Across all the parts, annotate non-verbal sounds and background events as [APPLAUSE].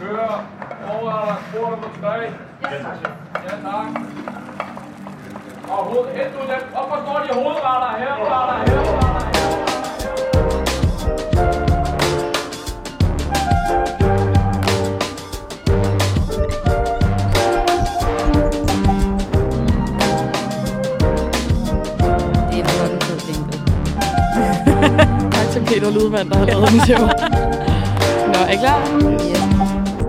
Kører. Overretter. Porter på tre. Ja, tak. Ja, tak. Og hoved, hent nu dem. Op og står de hovedretter. Herreretter. Herreretter. Er. [LAUGHS] Tak til Peter Lydvand, der har lavet den mig. [LAUGHS] Nå, er I klar? Yes.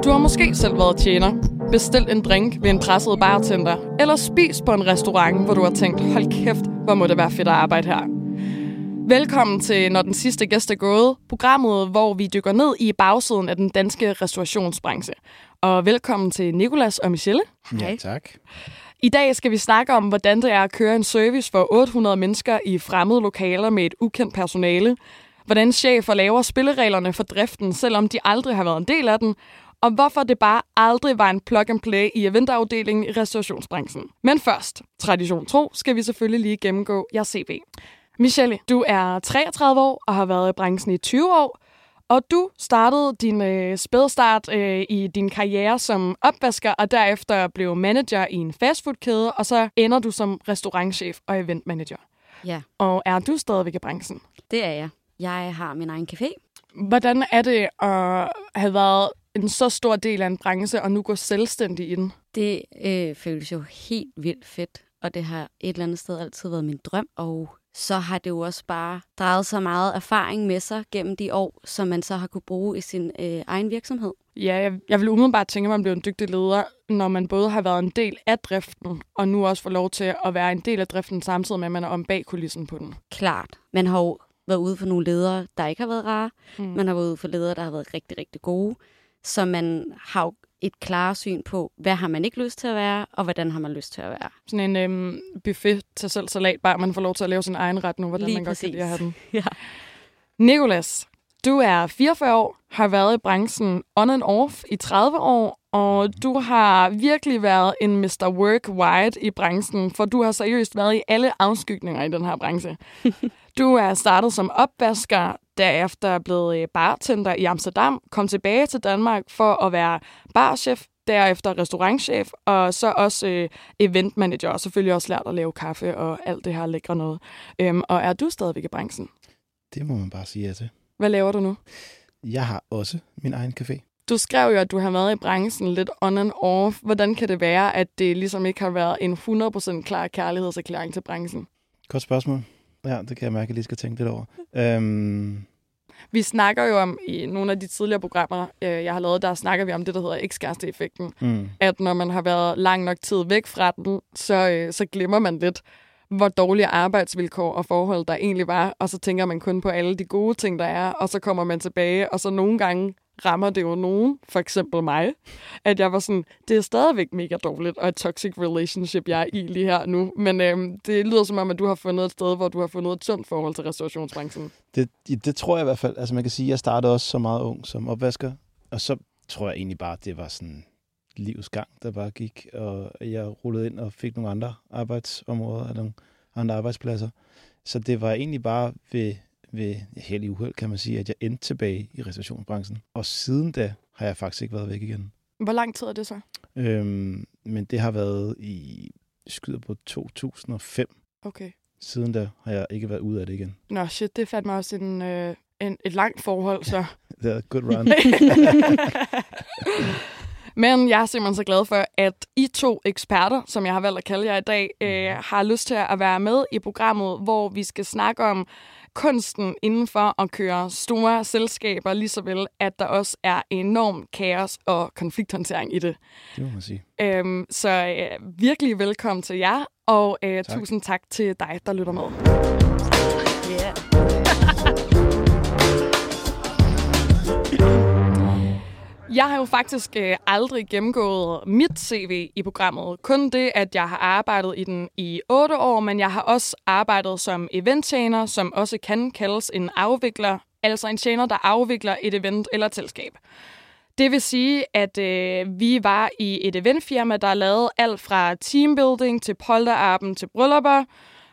Du har måske selv været tjener, bestilt en drink ved en presset bartender, eller spist på en restaurant, hvor du har tænkt, hold kæft, hvor må det være fedt at arbejde her. Velkommen til Når den sidste gæst er gået, programmet, hvor vi dykker ned i bagsiden af den danske restaurationsbranche. Og velkommen til Nikolas og Michelle. Ja, tak. I dag skal vi snakke om, hvordan det er at køre en service for 800 mennesker i fremmede lokaler med et ukendt personale, hvordan chefer laver spillereglerne for driften, selvom de aldrig har været en del af den, og hvorfor det bare aldrig var en plug and play i eventafdelingen i restaurationsbranchen. Men først, tradition tro, skal vi selvfølgelig lige gennemgå jeres CV. Michelle, du er 33 år og har været i branchen i 20 år, og du startede din øh, spædstart øh, i din karriere som opvasker, og derefter blev manager i en fastfoodkæde, og så ender du som restaurantchef og eventmanager. Ja, Og er du stadigvæk i branchen? det er jeg. Jeg har min egen café. Hvordan er det at have været en så stor del af en branche, og nu gå selvstændig i den? Det øh, føles jo helt vildt fedt, og det har et eller andet sted altid været min drøm. Og så har det jo også bare drejet så meget erfaring med sig gennem de år, som man så har kunne bruge i sin øh, egen virksomhed. Ja, jeg, jeg vil umiddelbart tænke, at man bliver en dygtig leder, når man både har været en del af driften, og nu også får lov til at være en del af driften, samtidig med, at man er om bag kulissen på den. Klart. Man har jo været ude for nogle ledere, der ikke har været rare. Mm. Man har været ude for ledere, der har været rigtig, rigtig gode. Så man har et klart syn på, hvad har man ikke lyst til at være, og hvordan har man lyst til at være. Sådan en øhm, buffet til selv salat, bare man får lov til at lave sin egen ret nu, hvordan Lige man godt kan præcis. lide at have den. [LAUGHS] Ja. Nikolas, du er 44 år, har været i branchen on and off i 30 år, og du har virkelig været en Mr. Worldwide i branchen, for du har seriøst været i alle afskygninger i den her branche. [LAUGHS] Du er startet som opvasker, derefter er blevet øh, bartender i Amsterdam, kom tilbage til Danmark for at være barchef, derefter restaurantchef, og så også øh, eventmanager, og selvfølgelig også lært at lave kaffe og alt det her lækre noget. Øhm, og er du stadigvæk i branchen? Det må man bare sige ja til. Hvad laver du nu? Jeg har også min egen café. Du skrev jo, at du har været i branchen lidt on and off. Hvordan kan det være, at det ligesom ikke har været en 100% klar kærlighedserklæring til branchen? Godt spørgsmål. Ja, det kan jeg mærke, at jeg lige skal tænke lidt over. Øhm, Vi snakker jo om, i nogle af de tidligere programmer, øh, jeg har lavet, der snakker vi om det, der hedder ekskæreste-effekten. mm, At når man har været lang nok tid væk fra den, så, øh, så glemmer man lidt, hvor dårlige arbejdsvilkår og forhold der egentlig var. Og så tænker man kun på alle de gode ting, der er, og så kommer man tilbage, og så nogle gange rammer det jo nogen, for eksempel mig, at jeg var sådan, det er stadigvæk mega dårligt, og et toxic relationship, jeg er i lige her nu. Men øhm, det lyder som om, at du har fundet et sted, hvor du har fundet et sundt forhold til restaurationsbranchen. det, det tror jeg i hvert fald. Altså man kan sige, at jeg startede også så meget ung som opvasker. Og så tror jeg egentlig bare, at det var sådan livets gang, der bare gik. Og jeg rullede ind og fik nogle andre arbejdsområder, og nogle andre arbejdspladser. Så det var egentlig bare ved, ved held i uheld, kan man sige, at jeg endte tilbage i restaurationsbranchen. Og siden da har jeg faktisk ikke været væk igen. Hvor lang tid er det så? Øhm, men det har været i skyder på 2005. Okay. Siden da har jeg ikke været ude af det igen. Nå shit, det fandt mig også en, øh, en, et langt forhold, så. [LAUGHS] Det er good run. [LAUGHS] Men jeg er simpelthen så glad for, at I to eksperter, som jeg har valgt at kalde jer i dag, øh, har lyst til at være med i programmet, hvor vi skal snakke om kunsten inden for at køre store selskaber, lige så vel, at der også er enorm kaos og konflikthåndtering i det. det må man sige. Øhm, så øh, virkelig velkommen til jer, og øh, Tak. tusind tak til dig, der lytter med. Yeah. [LAUGHS] Jeg har jo faktisk øh, aldrig gennemgået mit CV i programmet. Kun det, at jeg har arbejdet i den i otte år, men jeg har også arbejdet som eventtjener, som også kan kaldes en afvikler, altså en tjener, der afvikler et event eller et selskab. Det vil sige, at øh, vi var i et eventfirma, der lavede alt fra teambuilding til polterappen til bryllupper.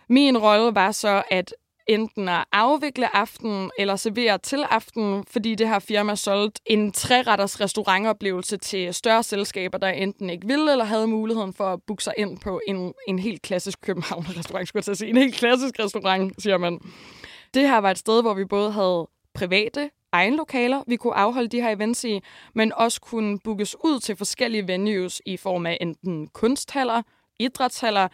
Min rolle var så at enten at afvikle aftenen eller servere til aftenen, fordi det her firma solgte en træretters restaurantoplevelse til større selskaber, der enten ikke ville eller havde muligheden for at booke sig ind på en, en helt klassisk København-restaurant, [LAUGHS] skulle jeg sige. En helt klassisk restaurant, siger man. Det her var et sted, hvor vi både havde private egen lokaler, vi kunne afholde de her events i, men også kunne bookes ud til forskellige venues i form af enten kunsthaller, idrætshaller,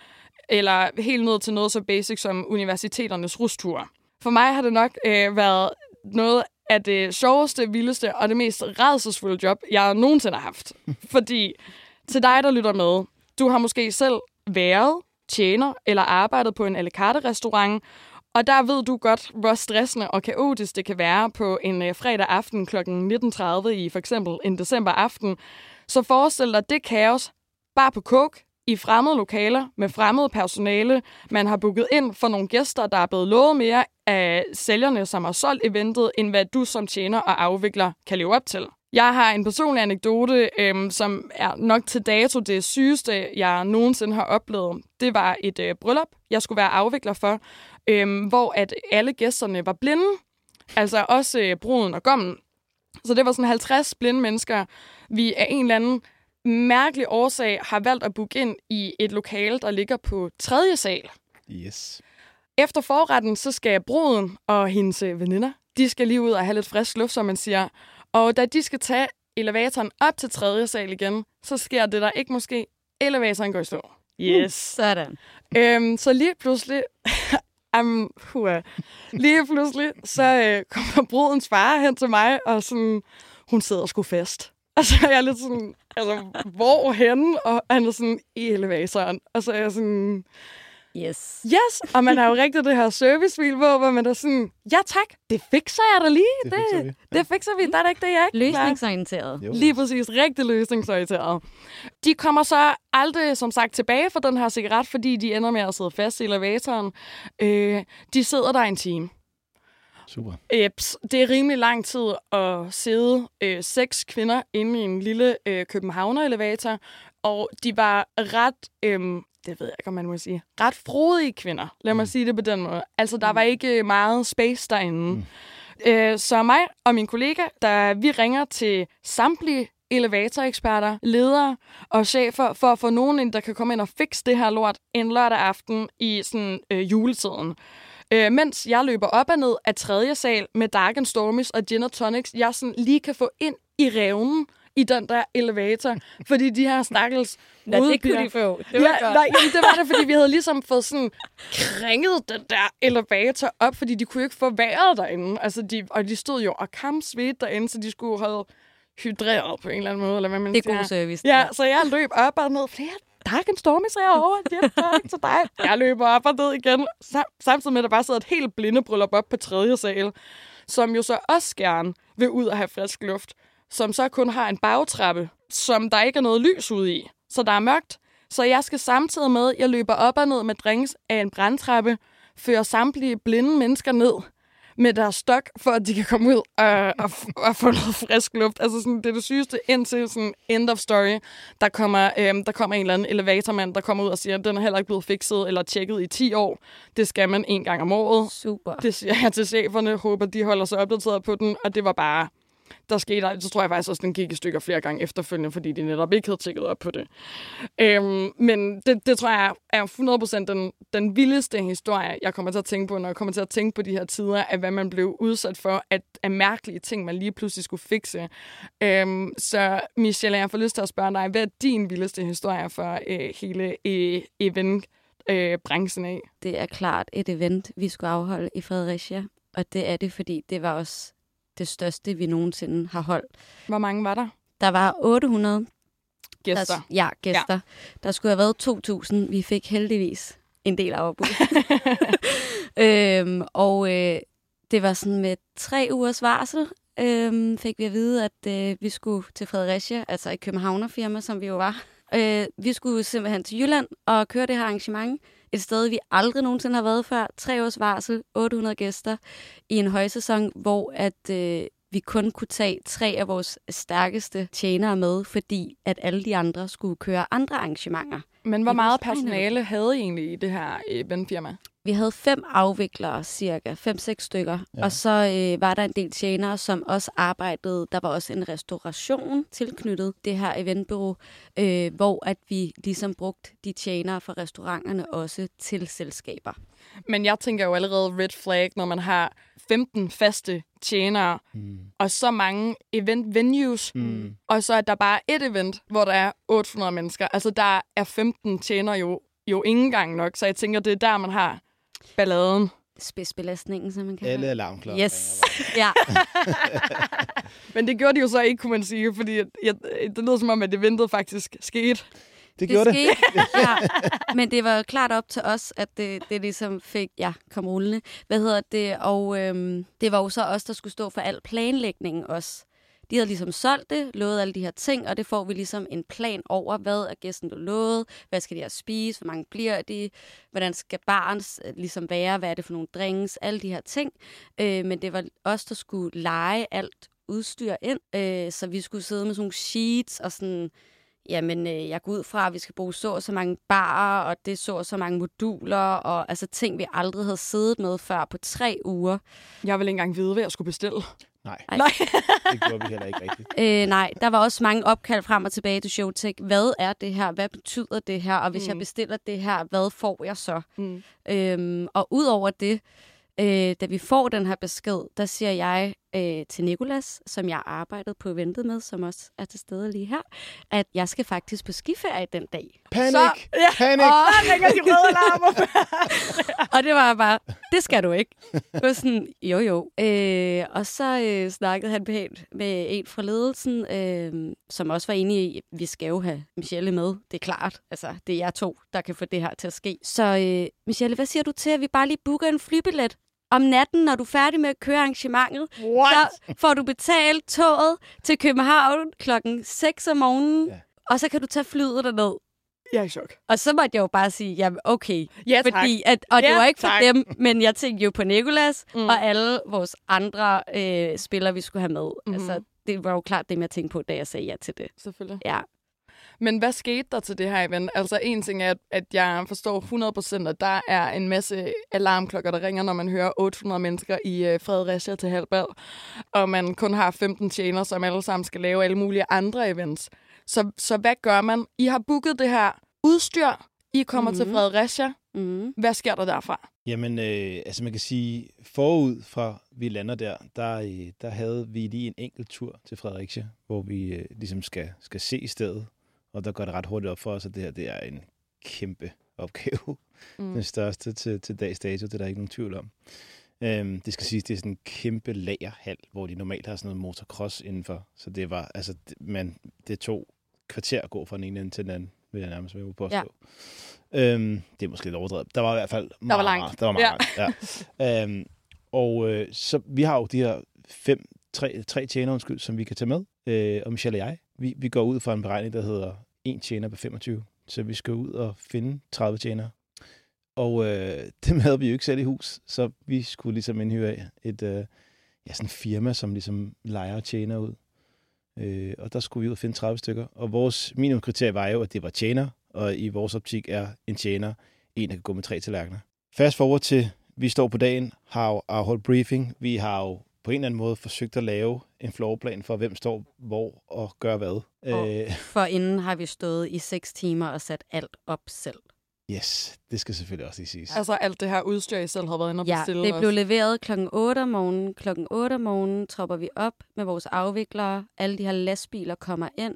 eller helt ned til noget så basic som universiteternes rusture. For mig har det nok øh, været noget af det sjoveste, vildeste og det mest redselsfulde job, jeg nogensinde har haft. [LAUGHS] Fordi til dig, der lytter med, du har måske selv været tjener eller arbejdet på en à la carte restaurant, og der ved du godt, hvor stressende og kaotisk det kan være på en øh, fredag aften kl. 19.30 i for eksempel en december aften. Så forestil dig det kaos bare på kok i fremmede lokaler med fremmede personale. Man har booket ind for nogle gæster, der er blevet lovet mere af sælgerne, som har solgt eventet, end hvad du som tjener og afvikler kan leve op til. Jeg har en personlig anekdote, øhm, som er nok til dato det sygeste, jeg nogensinde har oplevet. Det var et øh, bryllup, jeg skulle være afvikler for, øhm, hvor at alle gæsterne var blinde. Altså også øh, bruden og gommen. Så det var sådan 50 blinde mennesker, vi er en eller anden mærkelig årsag har valgt at booke ind i et lokale, der ligger på tredje sal. Yes. Efter forretten, så skal bruden og hendes øh, veninder, de skal lige ud og have lidt frisk luft, som man siger. Og da de skal tage elevatoren op til tredje sal igen, så sker det der ikke måske. Elevatoren går i stå. Yes. Sådan. Øhm, så lige pludselig... [LAUGHS] um, hua, lige pludselig, så øh, kommer brudens far hen til mig, og sådan, hun sidder sgu fast. Og så er jeg lidt sådan, altså, hvor henne? Og han er sådan, i elevatoren. Og så er jeg sådan, Yes. yes! Og man har jo rigtig det her servicefil på, hvor man er sådan, ja tak, det fikser jeg da lige. Det fikser vi. Det, det fikser vi. Der er da ikke det, jeg ikke. Løsningsorienteret. Jo. Lige præcis. Rigtig løsningsorienteret. De kommer så aldrig, som sagt, tilbage for den her cigaret, fordi de ender med at sidde fast i elevatoren. Øh, de sidder der en time. Super. Eps, det er rimelig lang tid at sidde øh, seks kvinder inde i en lille øh, Københavner-elevator, og de var ret, øh, det ved jeg ikke, om man må sige, ret frodige kvinder. Lad mig sige det på den måde. Altså, der var ikke meget space derinde. Mm. Øh, så mig og min kollega, der vi ringer til samtlige elevatoreksperter, ledere og chefer for at få nogen ind, der kan komme ind og fikse det her lort en lørdag aften i sådan øh, juletiden. Øh, mens jeg løber op og ned af tredje sal med Dark and Stormies og Gin og Tonics, jeg sådan lige kan få ind i revnen i den der elevator, fordi de her stakkels Ja, det kunne de få. Det ja, var godt. nej, jamen, det var det, fordi vi havde ligesom fået sådan kringet den der elevator op, fordi de kunne ikke få vejret derinde. Altså, de, og de stod jo og kampsvedt derinde, så de skulle holde hydreret på en eller anden måde, eller hvad man Det er siger. god service. Ja, så jeg løb op og ned. Flere Dark and Stormy herovre. Ja, tak til dig. Jeg løber op og ned igen. Sam- samtidig med, at der bare sidder et helt blindebryllup op på tredje sal, som jo så også gerne vil ud og have frisk luft, som så kun har en bagtrappe, som der ikke er noget lys ude i. Så der er mørkt. Så jeg skal samtidig med, at jeg løber op og ned med drinks af en brandtrappe, føre samtlige blinde mennesker ned med deres stok, for at de kan komme ud og, og, og få noget frisk luft. Altså sådan, det er det sygeste indtil sådan end of story. Der kommer, øhm, der kommer en eller anden elevatormand, der kommer ud og siger, at den er heller ikke blevet fikset eller tjekket i 10 år. Det skal man en gang om året. Super. Det siger jeg til cheferne, håber de holder sig opdateret på den, og det var bare... Der skete, så tror jeg faktisk også, at den gik i stykker flere gange efterfølgende, fordi de netop ikke havde tjekket op på det. Øhm, men det, det tror jeg er 100% den, den vildeste historie, jeg kommer til at tænke på, når jeg kommer til at tænke på de her tider, af hvad man blev udsat for, at, af mærkelige ting, man lige pludselig skulle fikse. Øhm, så Michelle, jeg får lyst til at spørge dig, hvad er din vildeste historie for øh, hele øh, event øh, branchen af? Det er klart et event, vi skulle afholde i Fredericia. Og det er det, fordi det var også det største, vi nogensinde har holdt. Hvor mange var der? Der var 800 Gæster. Der, ja, gæster. Ja. Der skulle have været 2.000. Vi fik heldigvis en del afbud. [LAUGHS] øhm, og øh, det var sådan med tre ugers varsel, øhm, fik vi at vide, at øh, vi skulle til Fredericia, altså et københavnerfirma, som vi jo var. Øh, vi skulle simpelthen til Jylland og køre det her arrangement. Et sted, vi aldrig nogensinde har været før. Tre års varsel, 800 gæster i en højsæson, hvor at øh, vi kun kunne tage tre af vores stærkeste tjenere med, fordi at alle de andre skulle køre andre arrangementer. Men hvor meget personale havde I egentlig i det her eventfirma? Vi havde fem afviklere, cirka, fem-seks stykker. Ja. Og så øh, var der en del tjenere, som også arbejdede. Der var også en restauration tilknyttet det her eventbureau, øh, hvor at vi ligesom brugte de tjenere fra restauranterne også til selskaber. Men jeg tænker jo allerede red flag, når man har 15 faste tjenere, Mm. og så mange event venues, Mm. og så er der bare et event, hvor der er 800 mennesker. Altså, der er 15 tjenere jo, jo ingen gang nok, så jeg tænker, det er der, man har balladen. Spidsbelastningen, som man kan Alle alarmklokker. Yes. [LAUGHS] Ja, [LAUGHS] Men det gjorde de jo så ikke, kunne man sige, fordi jeg, jeg, det lød som om, at eventet faktisk skete. Det gjorde det. skete. [LAUGHS] ja. Men det var klart op til os, at det, det ligesom fik, ja, kom rullende. Hvad hedder det? Og øhm, det var jo så os, der skulle stå for al planlægningen også. De havde ligesom solgt det, lovet alle de her ting, og det får vi ligesom en plan over, hvad er gæsten blevet lovet, hvad skal de have spise, hvor mange bliver de, hvordan skal barns øh, ligesom være, hvad er det for nogle drinks, alle de her ting. Øh, men det var os, der skulle lege alt udstyr ind, øh, så vi skulle sidde med sådan nogle sheets og sådan, jamen øh, jeg går ud fra, at vi skal bruge så og så mange barer, og det så og så mange moduler, og altså ting, vi aldrig havde siddet med før på tre uger. Jeg vil ikke engang vide, hvad jeg skulle bestille. Nej, Ej. Nej. det gjorde vi heller ikke rigtigt. [LAUGHS] Øh, nej, der var også mange opkald frem og tilbage til Showtech. Hvad er det her? Hvad betyder det her? Og hvis mm. jeg bestiller det her, hvad får jeg så? Mm. Øhm, og udover det, øh, da vi får den her besked, der siger jeg øh, til Nikolas, som jeg arbejdede på eventet med, som også er til stede lige her, at jeg skal faktisk på skiferie den dag. Panik! Så- ja. Panik! Åh, der ringer de røde alarmer. [LAUGHS] Og det var bare, det skal du ikke. Det var sådan, jo jo. Øh, og så øh, snakkede han pænt med en fra ledelsen, øh, som også var enig i, at vi skal jo have Michelle med. Det er klart. Altså, det er jer to, der kan få det her til at ske. Så øh, Michelle, hvad siger du til, at vi bare lige booker en flybillet? Om natten, når du er færdig med at køre arrangementet, What? så får du betalt toget til København klokken 6 om morgenen, Ja. og så kan du tage flyet derned. Jeg er i chok. Og så måtte jeg jo bare sige, jamen okay, Ja, tak. fordi at, og det Ja, var ikke for tak. dem, men jeg tænkte jo på Nikolas Mm. mm. og alle vores andre øh, spillere, vi skulle have med. Mm-hmm. Altså, det var jo klart dem, jeg tænkte på, da jeg sagde ja til det. Selvfølgelig. Ja. Men hvad skete der til det her event? Altså en ting er, at- at jeg forstår 100%, at der er en masse alarmklokker, der ringer, når man hører 800 mennesker i øh, Fredericia til halvbal, og man kun har 15 tjener, som alle sammen skal lave alle mulige andre events. Så, så hvad gør man? I har booket det her udstyr. I kommer mm-hmm. til Mhm. Fredericia. Mm. Hvad sker der derfra? Jamen, øh, altså man kan sige, forud fra vi lander der, der, øh, der havde vi lige en enkelt tur til Fredericia, hvor vi øh, ligesom skal, skal se stedet, og der går det ret hurtigt op for os, at det her det er en kæmpe opgave. Mm. Den største til, til dags dato, det er der ikke nogen tvivl om. Øhm, det skal siges, det er sådan en kæmpe lagerhal, hvor de normalt har sådan noget motocross indenfor. Så det var, altså, man, det tog kvarter at gå fra den ene ende til den anden, vil jeg nærmest være på at Ja. Øhm, det er måske lidt overdrevet. Der var i hvert fald meget, var langt. Der var meget Ja. langt, ja. øhm, og øh, så vi har jo de her fem, tre, tre tjener, undskyld, som vi kan tage med. Øh, og Michelle og jeg, vi, vi går ud fra en beregning, der hedder en tjener på 25. Så vi skal ud og finde 30 tjenere. Og øh, [LAUGHS] dem havde vi jo ikke selv i hus, så vi skulle ligesom indhyre et øh, ja, sådan firma, som ligesom lejer tjener ud. Øh, og der skulle vi ud og finde 30 stykker. Og vores minimumkriterie var jo, at det var tjener, og i vores optik er en tjener en, der kan gå med tre tallerkener. Fast forward til, vi står på dagen, har afholdt briefing. Vi har jo på en eller anden måde forsøgt at lave en floorplan for, hvem står hvor og gør hvad. Og- Øh, For [LAUGHS] inden har vi stået i 6 timer og sat alt op selv. yes, det skal selvfølgelig også lige siges. Altså alt det her udstyr, I selv har været inde og Ja, bestille det blev også. leveret klokken 8 om morgenen. Klokken 8 om morgenen tropper vi op med vores afviklere. Alle de her lastbiler kommer ind.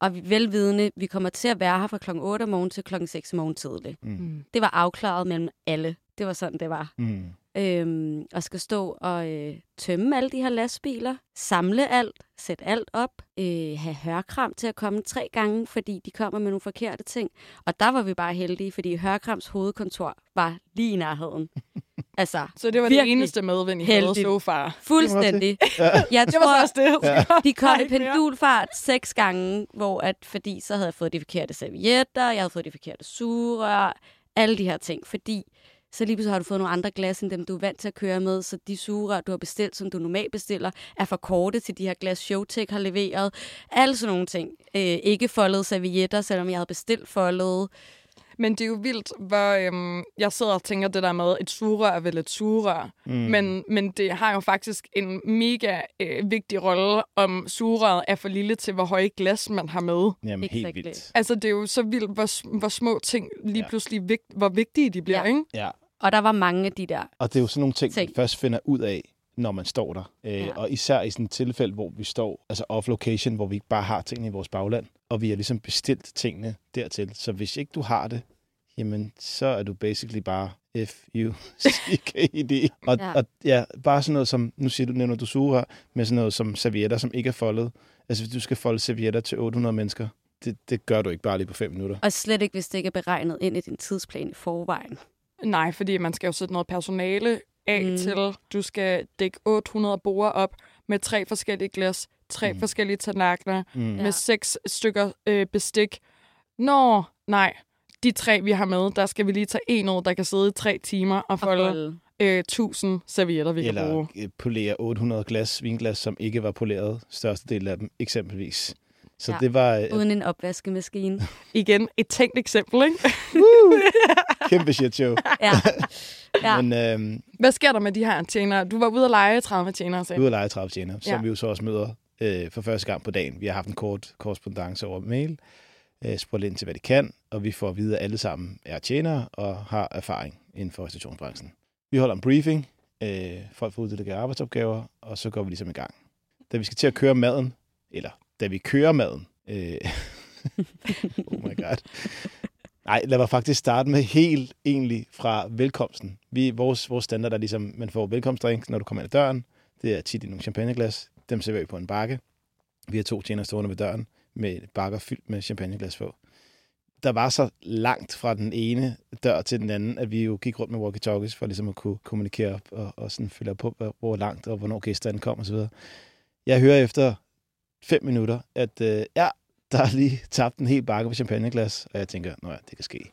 Og vi velvidende, vi kommer til at være her fra klokken 8 om morgenen til klokken 6 om morgenen tidligt. Mm. Mm. Det var afklaret mellem alle. Det var sådan, det var. Mm. Øhm, og skal stå og øh, tømme alle de her lastbiler, samle alt, sætte alt op, øh, have hørkram til at komme tre gange, fordi de kommer med nogle forkerte ting. Og der var vi bare heldige, fordi hørkrams hovedkontor var lige i nærheden. [LAUGHS] altså, Så det var det eneste medvind, I havde heldigt. so far. fuldstændig. Ja. [LAUGHS] Jeg Det var så tror, også det. Ja. de kom i pendulfart seks gange, hvor at, fordi så havde jeg fået de forkerte servietter, jeg havde fået de forkerte sugerør, alle de her ting, fordi så lige pludselig har du fået nogle andre glas, end dem du er vant til at køre med, så de sugerør, du har bestilt, som du normalt bestiller, er for korte til de her glas Showtech har leveret. Alle sådan nogle ting. Øh, ikke foldede servietter, selvom jeg havde bestilt foldede. Men det er jo vildt, hvor øhm, jeg sidder og tænker det der med, et sugerør er vel et sugerør. Mm. Men, men det har jo faktisk en mega øh, vigtig rolle, om sugerøret er for lille til, hvor høje glas man har med. Jamen, helt Exactly. vildt. Altså, det er jo så vildt, hvor, hvor små ting lige ja. pludselig, vigt, hvor vigtige de bliver, Ja. ikke? Ja, Og der var mange af de der. og det er jo sådan nogle ting, Ting. man først finder ud af, når man står der. Øh, Ja. Og især i sådan et tilfælde, hvor vi står altså off-location, hvor vi ikke bare har tingene i vores bagland, og vi har ligesom bestilt tingene dertil. Så hvis ikke du har det, jamen så er du basically bare F, U, [LAUGHS] C, K, I, D. Og, Ja. og ja, bare sådan noget som, nu siger du, nævner du sugerør, med sådan noget som servietter, som ikke er foldet. Altså hvis du skal folde servietter til 800 mennesker, det, det gør du ikke bare lige på 5 minutter. Og slet ikke, hvis det ikke er beregnet ind i din tidsplan i forvejen. Nej, fordi man skal jo sætte noget personale af Mm. til. Du skal dække 800 borer op med tre forskellige glas, tre Mm. forskellige tallerkener, Mm. ja. med seks stykker øh, bestik. Nå, nej. De tre, vi har med, der skal vi lige tage en ud, der kan sidde i tre timer og Og folde folde. øh, 1000 servietter, vi kan bruge. Eller øh, polere 800 glas, vinglas, som ikke var poleret, største del af dem, eksempelvis. Så Ja. det var øh, Uden en opvaskemaskine. [LAUGHS] Igen, et tænkt eksempel, ikke? kæmpe shit show. Ja. ja. [LAUGHS] Men øh, Hvad sker der med de her tjenere? Du var ude at lege 30 tjenere, sagde ude at lege 30 tjener, som Ja. vi jo så også møder øh, for første gang på dagen. Vi har haft en kort korrespondence over mail, øh, spurgt ind til, hvad de kan, og vi får at vide, at alle sammen er tjenere og har erfaring inden for restaurationsbranchen. Vi holder en briefing, øh, folk får uddelegeret arbejdsopgaver, og så går vi ligesom i gang. Da vi skal til at køre maden, eller da vi kører maden, øh, [LAUGHS] oh my god, Nej, lad mig faktisk starte med helt egentlig fra velkomsten. Vi, vores, vores standard er ligesom, man får velkomstdrink, når du kommer ind ad døren. Det er tit i nogle champagneglas. Dem serverer vi på en bakke. Vi har to tjener stående ved døren med bakker fyldt med champagneglas på. Der var så langt fra den ene dør til den anden, at vi jo gik rundt med walkie-talkies for ligesom at kunne kommunikere op og, og sådan følge op på, hvor- hvor langt og hvornår gæsterne kom osv. Jeg hører efter fem minutter, at øh, ja, der er lige tabt en hel bakke på champagneglas, og jeg tænker, nå ja, det kan ske.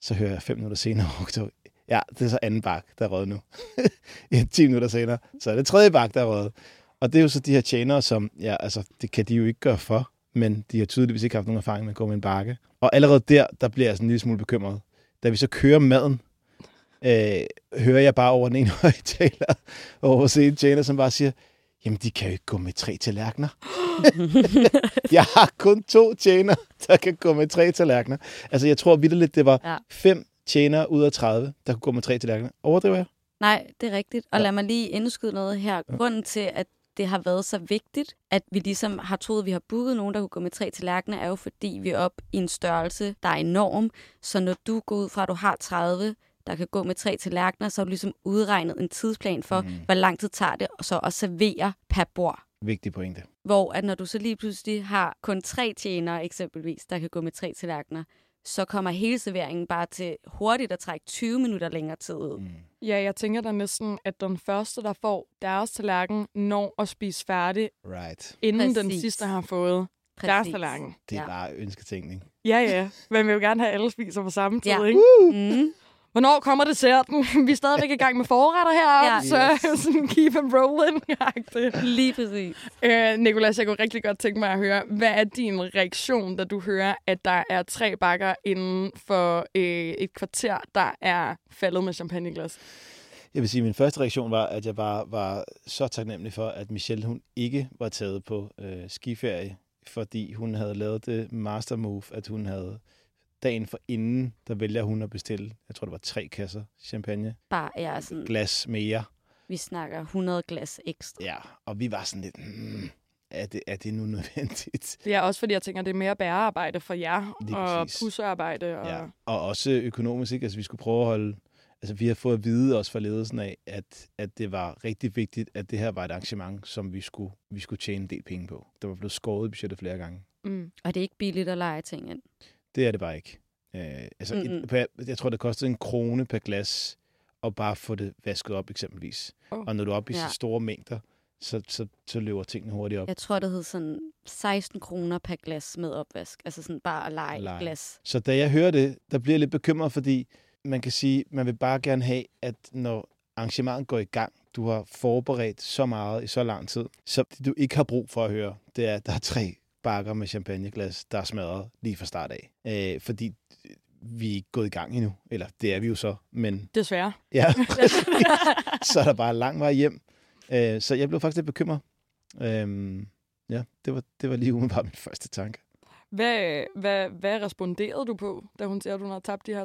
Så hører jeg fem minutter senere, [LAUGHS] ja, det er så anden bakke, der er røget nu. [LAUGHS] ja, 10 minutter senere, så er det tredje bakke, der er røget. Og det er jo så de her tjenere, som, ja, altså, det kan de jo ikke gøre for, men de har tydeligvis ikke haft nogen erfaring med at gå med en bakke. Og allerede der, der bliver jeg sådan en lille smule bekymret. Da vi så kører maden, øh, hører jeg bare over den ene [LAUGHS] højtaler, over se ene tjener, som bare siger, jamen de kan jo ikke gå med tre tallerkener. [LAUGHS] jeg har kun to tjener, der kan gå med tre tallerkener. Altså jeg tror vildt det var Ja. fem tjenere ud af 30, der kunne gå med tre tallerkener. Overdriver jeg? Nej, det er rigtigt. Og Ja. lad mig lige indskyde noget her. Grunden til, at det har været så vigtigt, at vi ligesom har troet, at vi har booket nogen, der kunne gå med tre tallerkener, er jo fordi, vi er op i en størrelse, der er enorm. Så når du går ud fra, at du har 30, der kan gå med tre tallerkener, så har du ligesom udregnet en tidsplan for, mm. hvor lang tid tager det, og så at servere per bord. Vigtig pointe. Hvor at når du så lige pludselig har kun tre tjenere eksempelvis, der kan gå med tre tallerkener, så kommer hele serveringen bare til hurtigt at trække 20 minutter længere tid ud. Mm. Ja, jeg tænker da næsten, at den første, der får deres tallerken, når at spise færdig, Right. inden den Præcis. sidste har fået deres tallerken. Det er Ja. bare ønsketænkning. Ja, ja. Man vil jo gerne have, at alle spiser på samme tid, Ja. ikke? Mm. Hvornår kommer desserten? [LAUGHS] Vi er stadigvæk i gang med forretter her, Ja. [LAUGHS] så Yes. [LAUGHS] sådan keep and rolling. Lige præcis. øh, Nikolas, jeg kunne rigtig godt tænke mig at høre, hvad er din reaktion, da du hører, at der er tre bakker inden for øh, et kvarter, der er faldet med champagneglas? Jeg vil sige, at min første reaktion var, at jeg bare var så taknemmelig for, at Michelle hun ikke var taget på øh, skiferie, fordi hun havde lavet det master move, at hun havde dagen for inden, der vælger hun at bestille, jeg tror det var tre kasser champagne, Bare er sådan, glas mere. vi snakker 100 glas ekstra. Ja, og vi var sådan lidt, hmm, er, det, er det nu nødvendigt? [LAUGHS] Det er også fordi, jeg tænker, det er mere bærearbejde for jer, Lige og pussearbejde. Og... Ja. Og også økonomisk, ikke? Altså vi skulle prøve at holde, altså vi har fået at vide også fra ledelsen af, at, at det var rigtig vigtigt, at det her var et arrangement, som vi skulle, vi skulle tjene en del penge på. Der var blevet skåret i budgettet flere gange. Mm. Og det er ikke billigt at lege ting ind. Det er det bare ikke. Øh, altså, Mm-mm. et, per, jeg tror, det kostede en krone per glas at bare få det vasket op, eksempelvis. Oh. Og når du er oppe i Ja. så store mængder, så, så, så løber tingene hurtigt op. Jeg tror, det hed sådan 16 kroner per glas med opvask. Altså sådan bare at lege Lege. glas. Så da jeg hører det, der bliver jeg lidt bekymret, fordi man kan sige, man vil bare gerne have, at når arrangementet går i gang, du har forberedt så meget i så lang tid, så det du ikke har brug for at høre, det er, at der er tre bakker med champagneglas, der er smadret lige fra start af. Øh, fordi vi er ikke gået i gang endnu. Eller det er vi jo så, men Desværre. ja, [LAUGHS] [LAUGHS] så er der bare lang vej hjem. Øh, så jeg blev faktisk lidt bekymret. Øh, ja, det var, det var lige umiddelbart min første tanke. Hvad, hvad, hvad responderede du på, da hun siger, at hun har tabt de her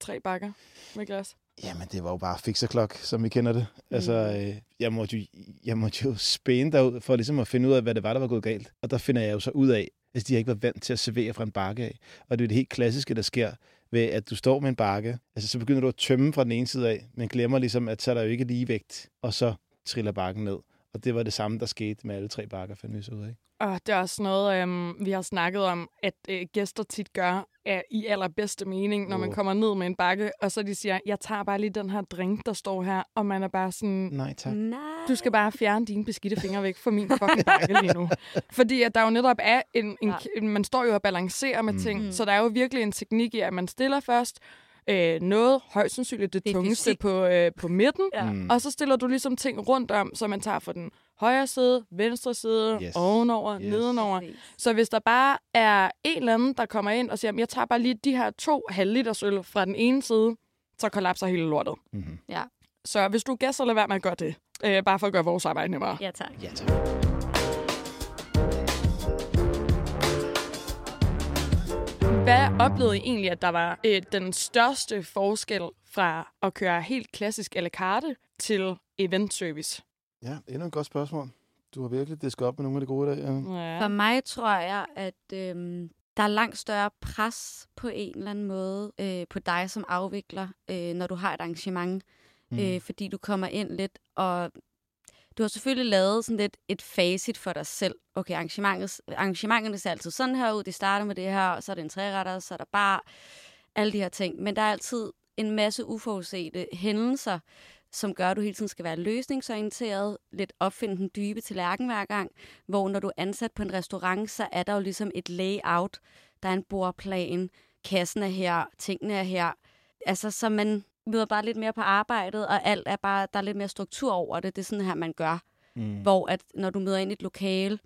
tre bakker med glas? Jamen, det var jo bare fixerklok, som vi kender det. Altså, øh, jeg, måtte jo, jeg måtte jo spæne derud for ligesom at finde ud af, hvad det var, der var gået galt. Og der finder jeg jo så ud af, at de har ikke været vant til at servere fra en bakke af. Og det er det helt klassiske, der sker ved, at du står med en bakke. Altså, så begynder du at tømme fra den ene side af, men glemmer ligesom, at så er der jo ikke lige vægt, og så triller bakken ned. Og det var det samme, der skete med alle tre bakker, fandt vi så ud af. Og det er også noget, øhm, vi har snakket om, at øh, gæster tit gør er i allerbedste mening, når man kommer ned med en bakke, og så de siger, jeg tager bare lige den her drink, der står her, og man er bare sådan, Nej, tak. Nej. du skal bare fjerne dine beskidte fingre væk fra min [LAUGHS] fucking bakke lige nu. Fordi at der jo netop er en, en, Ja. en man står jo og balancerer med Mm. ting, Mm. så der er jo virkelig en teknik i, at man stiller først øh, noget, højst sandsynligt det, Det tungeste fysik. på, øh, på midten, Ja. Mm. og så stiller du ligesom ting rundt om, så man tager fra den højre side, venstre side, Yes. ovenover, Yes. nedenover. Præcis. Så hvis der bare er en eller anden, der kommer ind og siger, "Jamen, jeg tager bare lige de her to halvliters øl fra den ene side, så kollapser hele lortet. Mm-hmm. Ja. Så hvis du er gæst, så lad være med at gøre det. Øh, bare for at gøre vores arbejde nemmere. Ja, tak. Ja, tak. Hvad oplevede I egentlig, at der var øh, den største forskel fra at køre helt klassisk à la carte til event service? Ja, endnu et godt spørgsmål. Du har virkelig disket op med nogle af de gode dage. Ja. Ja. For mig tror jeg, at øhm, der er langt større pres på en eller anden måde øh, på dig som afvikler, øh, når du har et arrangement. Mm. Øh, fordi du kommer ind lidt, og du har selvfølgelig lavet sådan lidt et facit for dig selv. Okay, arrangementet, arrangementerne ser altid sådan her ud. De starter med det her, og så er det en træretter, så er der bare alle de her ting. Men der er altid en masse uforudsete hændelser, som gør, at du hele tiden skal være løsningsorienteret, lidt opfinde den dybe tallerken hver gang, hvor når du er ansat på en restaurant, så er der jo ligesom et layout. Der er en bordplan, kassen er her, tingene er her. Altså, så man møder bare lidt mere på arbejdet, og alt er bare, der er lidt mere struktur over det. Det er sådan her, man gør. Mm. Hvor at, når du møder ind i et lokale,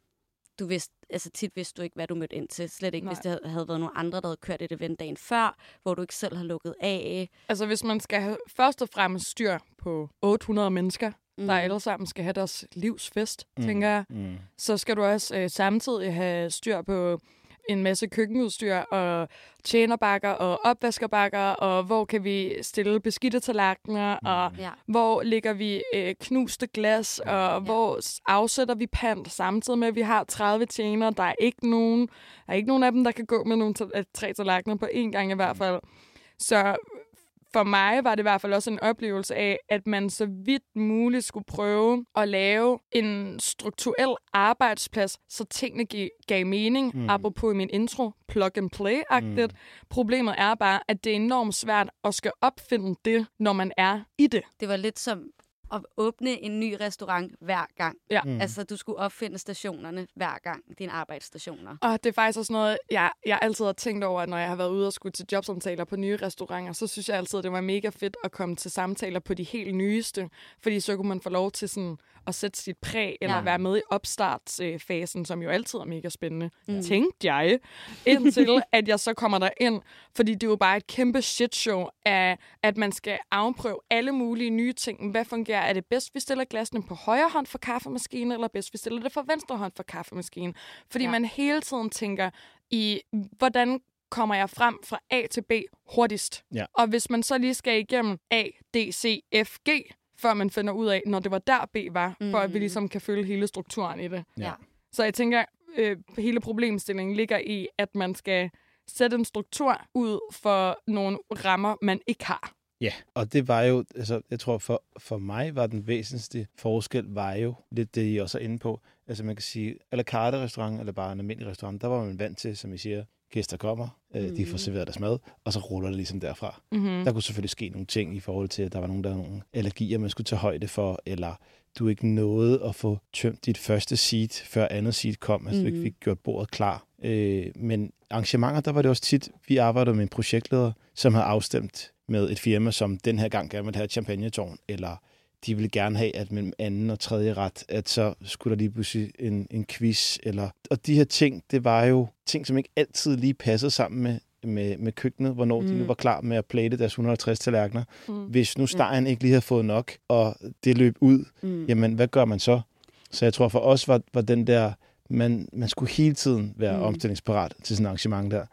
du vidste, altså tit vidste du ikke, hvad du mødte ind til. Slet ikke, Nej. Hvis det havde været nogle andre, der havde kørt et event dagen før, hvor du ikke selv har lukket af. Altså hvis man skal have først og fremmest styr på 800 mennesker, mm. der alle sammen skal have deres livsfest, mm. tænker jeg, Mm. så skal du også øh, samtidig have styr på en masse køkkenudstyr og tjenerbakker og opvaskerbakker, og hvor kan vi stille beskidte tallerkener, mm. og Ja. hvor ligger vi øh, knuste glas, og ja. hvor afsætter vi pant, samtidig med, at vi har 30 tjenere. Der er ikke nogen, der er ikke nogen af dem, der kan gå med nogle tre tallerkener på én gang i hvert fald. Så for mig var det i hvert fald også en oplevelse af, at man så vidt muligt skulle prøve at lave en strukturel arbejdsplads, så tingene gi- gav mening. Mm. Apropos i min intro, plug and play-agtigt. Mm. Problemet er bare, at det er enormt svært at skal opfinde det, når man er i det. Det var lidt som at åbne en ny restaurant hver gang. Ja. Mm. Altså, du skulle opfinde stationerne hver gang, dine arbejdsstationer. Og det er faktisk også noget, jeg, jeg altid har tænkt over, at når jeg har været ude og skulle til jobsamtaler på nye restauranter, så synes jeg altid, at det var mega fedt at komme til samtaler på de helt nyeste, fordi så kunne man få lov til sådan at sætte sit præg, eller ja. Være med i opstartsfasen, som jo altid er mega spændende. Mm. Tænkte jeg, indtil [LAUGHS] at jeg så kommer der ind, fordi det er jo bare et kæmpe shitshow af, at man skal afprøve alle mulige nye ting. Hvad fungerer? Er det bedst, vi stiller glasene på højre hånd for kaffemaskinen, eller bedst, vi stiller det for venstre hånd for kaffemaskinen? Fordi. Ja. man hele tiden tænker i, hvordan kommer jeg frem fra A til B hurtigst? Ja. Og hvis man så lige skal igennem A, D, C, F, G, før man finder ud af, når det var der B var, mm. for at vi Mhm. ligesom kan følge hele strukturen i det. Ja. Så jeg tænker, øh, hele problemstillingen ligger i, at man skal sætte en struktur ud for nogle rammer, man ikke har. Ja, og det var jo, altså, jeg tror for, for mig var den væsentligste forskel, var jo lidt det, I også er inde på. Altså man kan sige, à la carte restaurant, eller bare en almindelig restaurant, der var man vant til, som I siger, gæster kommer, øh, de får serveret deres mad, og så ruller det ligesom derfra. Mm-hmm. Der kunne selvfølgelig ske nogle ting i forhold til, at der var nogen, der havde nogle allergier, man skulle tage højde for, eller du ikke nåede at få tømt dit første seat, før andet seat kom, altså mm. du ikke Mhm. fik gjort bordet klar. Øh, men arrangementer, der var det også tit, vi arbejdede med en projektleder, som havde afstemt med et firma, som den her gang gerne ville have et champagnetårn, eller de ville gerne have, at mellem anden og tredje ret, at så skulle der lige pludselig en, en quiz. Eller, og de her ting, det var jo ting, som ikke altid lige passede sammen med med, med køkkenet, hvornår mm. de nu Mm. var klar med at plate deres 150 tallerkener. Mm. Hvis nu stegen ikke lige havde fået nok, og det løb ud, Mm. jamen hvad gør man så? Så jeg tror for os var, var den der, man, man skulle hele tiden være Mm. mm. omstillingsparat til sådan et arrangement der.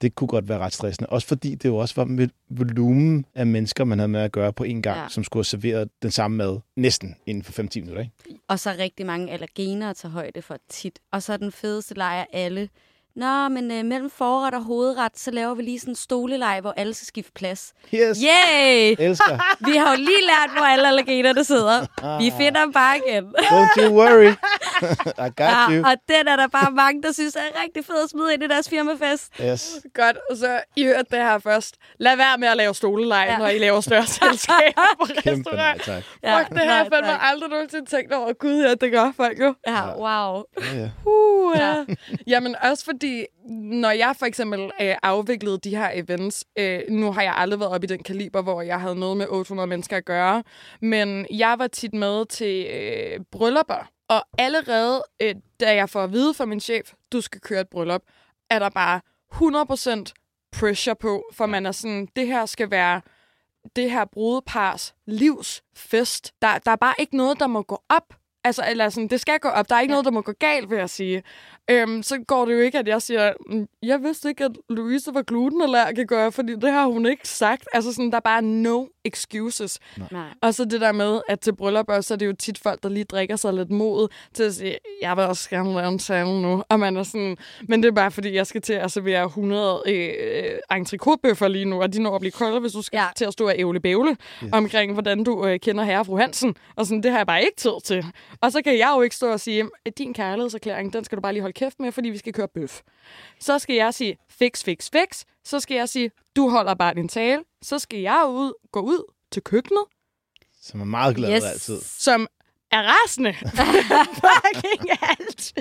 Det kunne godt være ret stressende. Også fordi det jo også var med volumen af mennesker, man havde med at gøre på en gang, Ja. som skulle have serveret den samme mad næsten inden for 5-10 minutter. Ikke? Og så rigtig mange allergener at tage højde for tit. Og så den fedeste leg af alle. Nå, men øh, mellem forret og hovedret, så laver vi lige sådan en stoleleg, hvor alle skal skifte plads. Yes! Yay! Elsker! [LAUGHS] Vi har jo lige lært, hvor alle allergenerne sidder. Vi finder dem bare igen. Don't you worry. [LAUGHS] I got Ja, you. og den er der bare mange, der synes er rigtig fed at smide ind i deres firmafest. Yes. Godt, og så I hørte det her først. Lad være med at lave stoleleje, ja. Når I laver større selskaber på [LAUGHS] Kæmpe nej, restaurant. tak. Ja, Fuck, det har jeg fandme tak. aldrig nogensinde tænkt over. Gud, ja, det gør folk jo. Ja, wow. Ja, ja. Uh, ja. Ja. Jamen også fordi, når jeg for eksempel øh, afviklede de her events, øh, nu har jeg aldrig været oppe i den kaliber, hvor jeg havde noget med 800 mennesker at gøre, men jeg var tit med til øh, bryllupper, og allerede, øh, da jeg får at vide fra min chef, du skal køre et bryllup, er der bare 100% pressure på, for man er sådan, det her skal være det her brudepars livsfest. Der, der er bare ikke noget, der må gå op. Altså, eller sådan, det skal gå op. Der er ikke ja. noget, der må gå galt, vil jeg sige. Øhm, så går det jo ikke, at jeg siger, "Mm, jeg vidste ikke, at Louise var glutenallergiker, fordi det har hun ikke sagt. Altså, sådan, der er bare no excuses. Nej. Og så det der med, at til bryllup også, så er det jo tit folk, der lige drikker sig lidt mod til at sige, jeg vil også gerne lave en tale nu. Og man er sådan, men det er bare fordi, jeg skal til at servere 100 øh, entrecôtebøffer lige nu, og de når at blive kolde, hvis du skal ja. Ja. til at stå og ævle bævle Yes. omkring, hvordan du øh, kender herre og fru Hansen. Og sådan, det har jeg bare ikke tid til. Og så kan jeg jo ikke stå og sige, at din kærlighedserklæring, den skal du bare lige holde kæft med, fordi vi skal køre bøf. Så skal jeg sige, fix, fix, fix. Så skal jeg sige, du holder bare din tale. Så skal jeg ud, gå ud til køkkenet, Som er meget glad Yes. altid. som er rasende. [LAUGHS] fucking alt.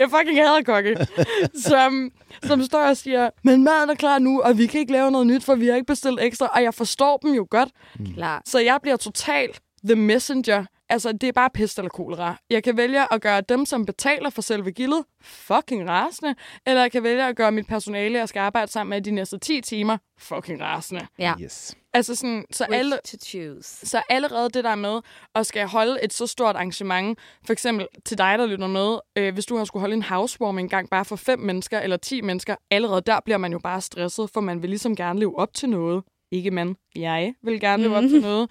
Jeg fucking hader kokke. Som, som står og siger, men maden er klar nu, og vi kan ikke lave noget nyt, for vi har ikke bestilt ekstra. Og jeg forstår dem jo godt. Klar. Så jeg bliver totalt the messenger. Altså, det er bare pest eller kolera. Jeg kan vælge at gøre dem, som betaler for selve gildet, fucking rasende. Eller jeg kan vælge at gøre mit personale, jeg skal arbejde sammen med de næste 10 timer, fucking rasende. Ja. Yes. Altså sådan, så alle, to choose. så allerede det der med at skal holde et så stort arrangement, for eksempel til dig, der lytter med, øh, hvis du har skulle holde en housewarming gang bare for fem mennesker eller ti mennesker, allerede der bliver man jo bare stresset, for man vil ligesom gerne leve op til noget. Ikke man, jeg vil gerne leve op til noget.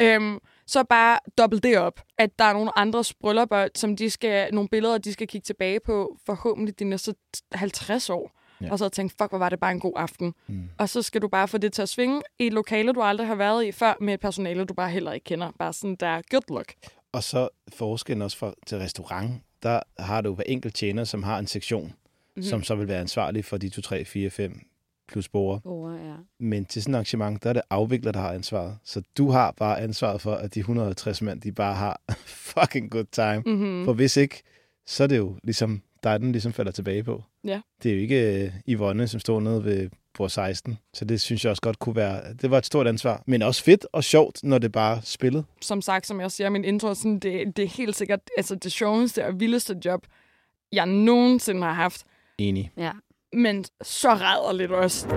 øhm, så bare dobbelt det op, at der er nogle andre bryllupper, som de skal, nogle billeder, de skal kigge tilbage på, forhåbentlig de næste 50 år. Ja. Og så tænke, fuck, hvor var det bare en god aften. Mm. Og så skal du bare få det til at svinge i et lokale, du aldrig har været i før, med et personale, du bare heller ikke kender. Bare sådan der, good luck. Og så forskellen også for, til restaurant, der har du hver enkelt tjener, som har en sektion, mm. som så vil være ansvarlig for de 2, 3, 4, 5 plus borgere. Oh, ja. Men til sådan et arrangement, der er det afvikler, der har ansvaret. Så du har bare ansvaret for, at de 150 mand, de bare har [LAUGHS] fucking good time. Mm. Mm-hmm. For hvis ikke, så er det jo ligesom dig, den ligesom falder tilbage på. Ja. Det er jo ikke uh, Yvonne, som står nede ved bord 16. Så det synes jeg også godt kunne være, det var et stort ansvar. Men også fedt og sjovt, når det bare spillet. Som sagt, som jeg siger i min intro, sådan, det, det er helt sikkert altså, det sjoveste og vildeste job, jeg nogensinde har haft. Enig. ja. Men så ræder lidt også.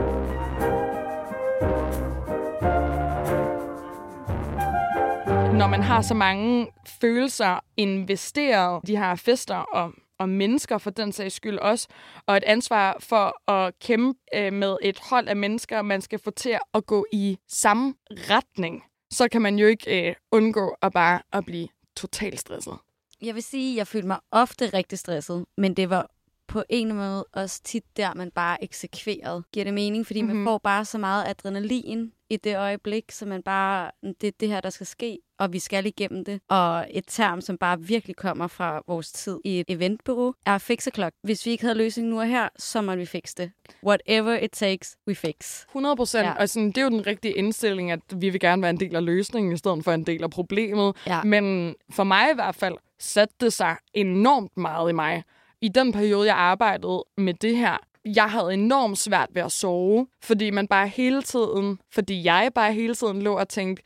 Når man har så mange følelser investeret i de her fester og, og mennesker for den sags skyld også, og et ansvar for at kæmpe øh, med et hold af mennesker, man skal få til at gå i samme retning, så kan man jo ikke øh, undgå at bare at blive totalt stresset. Jeg vil sige, at jeg følte mig ofte rigtig stresset, men det var på en måde også tit der, man bare eksekverede. Giver det mening? Fordi mm-hmm. Mhm. man får bare så meget adrenalin i det øjeblik, så man bare, det er det her, der skal ske, og vi skal igennem det. Og et term, som bare virkelig kommer fra vores tid i et eventbureau, er clock. Hvis vi ikke havde løsning nu og her, så må vi fikse det. Whatever it takes, we fix. 100 procent. Ja. Sådan, det er jo den rigtige indstilling, at vi vil gerne være en del af løsningen, i stedet for en del af problemet. Ja. Men for mig i hvert fald, satte det sig enormt meget i mig. I den periode, jeg arbejdede med det her, jeg havde enormt svært ved at sove, fordi man bare hele tiden, fordi jeg bare hele tiden lå og tænkte,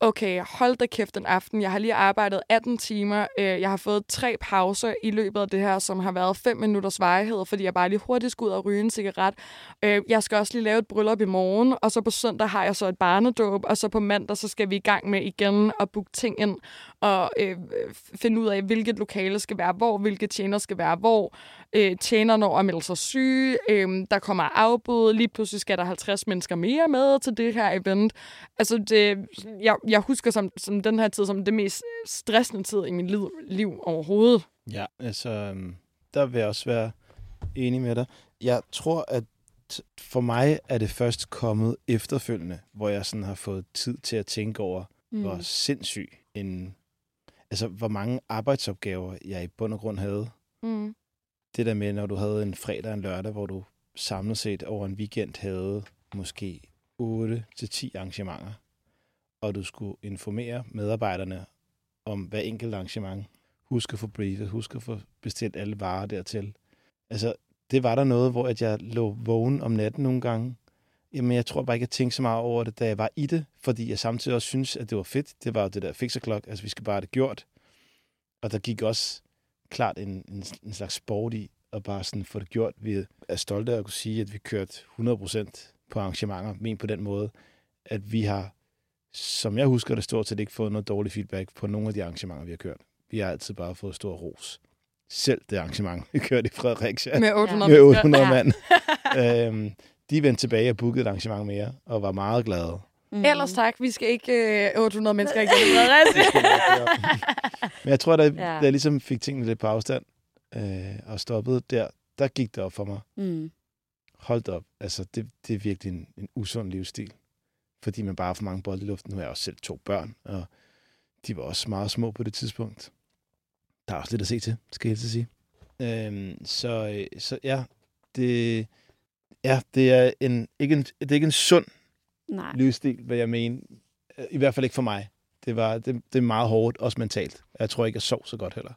okay, hold da kæft den aften. Jeg har lige arbejdet 18 timer. Øh, jeg har fået tre pauser i løbet af det her, som har været 5 minutters vejhed, fordi jeg bare lige hurtigt skulle ud og ryge en cigaret. Øh, jeg skal også lige lave et bryllup i morgen, og så på søndag har jeg så et barnedåb, og så på mandag, så skal vi i gang med igen at booke ting ind, og øh, finde ud af, hvilket lokale skal være hvor, hvilke tjener skal være hvor. Øh, tjener når at melde sig syge, øh, der kommer afbud, lige pludselig skal der 50 mennesker mere med til det her event. Altså, det, jeg, jeg husker som, som den her tid som det mest stressende tid i mit liv, liv overhovedet. Ja, altså, øhm, der vil jeg også være enig med dig. Jeg tror, at for mig er det først kommet efterfølgende, hvor jeg sådan har fået tid til at tænke over, mm. hvor sindssyg en... Altså, hvor mange arbejdsopgaver jeg i bund og grund havde. Mm. Det der med, når du havde en fredag og en lørdag, hvor du samlet set over en weekend havde måske 8-10 arrangementer og du skulle informere medarbejderne om hver enkelt arrangement. Husk at få briefet, husk at få bestilt alle varer dertil. Altså, det var der noget, hvor at jeg lå vågen om natten nogle gange. Jamen, jeg tror bare ikke, jeg tænkte så meget over det, da jeg var i det, fordi jeg samtidig også synes, at det var fedt. Det var jo det der fixerklok, altså vi skal bare have det gjort. Og der gik også klart en, en, en slags sport i at bare sådan få det gjort. Vi er stolte af at kunne sige, at vi kørte 100% på arrangementer, men på den måde, at vi har som jeg husker det, stort set ikke fået noget dårligt feedback på nogle af de arrangementer, vi har kørt. Vi har altid bare fået stor ros. Selv det arrangement, [LAUGHS] vi kørte i Fredericia. Med 800, med 800 ja. mand. [LAUGHS] øhm, de vendte tilbage og bookede et arrangement mere, og var meget glade. Mm. Ellers tak, vi skal ikke øh, 800 mennesker igen [LAUGHS] i Fredericia. Men jeg tror, da, ja. da jeg ligesom fik tingene lidt på afstand øh, og stoppede der, der gik det op for mig. Mm. Hold op. Altså, det, det er virkelig en, en usund livsstil fordi man bare har for mange bolde i luften. Nu har jeg også selv to børn, og de var også meget små på det tidspunkt. Der er også lidt at se til, skal jeg sige. Øhm, så, øh, så ja, det, ja, det er en, ikke en, det er ikke en sund Nej. livsstil, hvad jeg mener. I hvert fald ikke for mig. Det, var, det, det er meget hårdt, også mentalt. Jeg tror ikke, jeg sov så godt heller.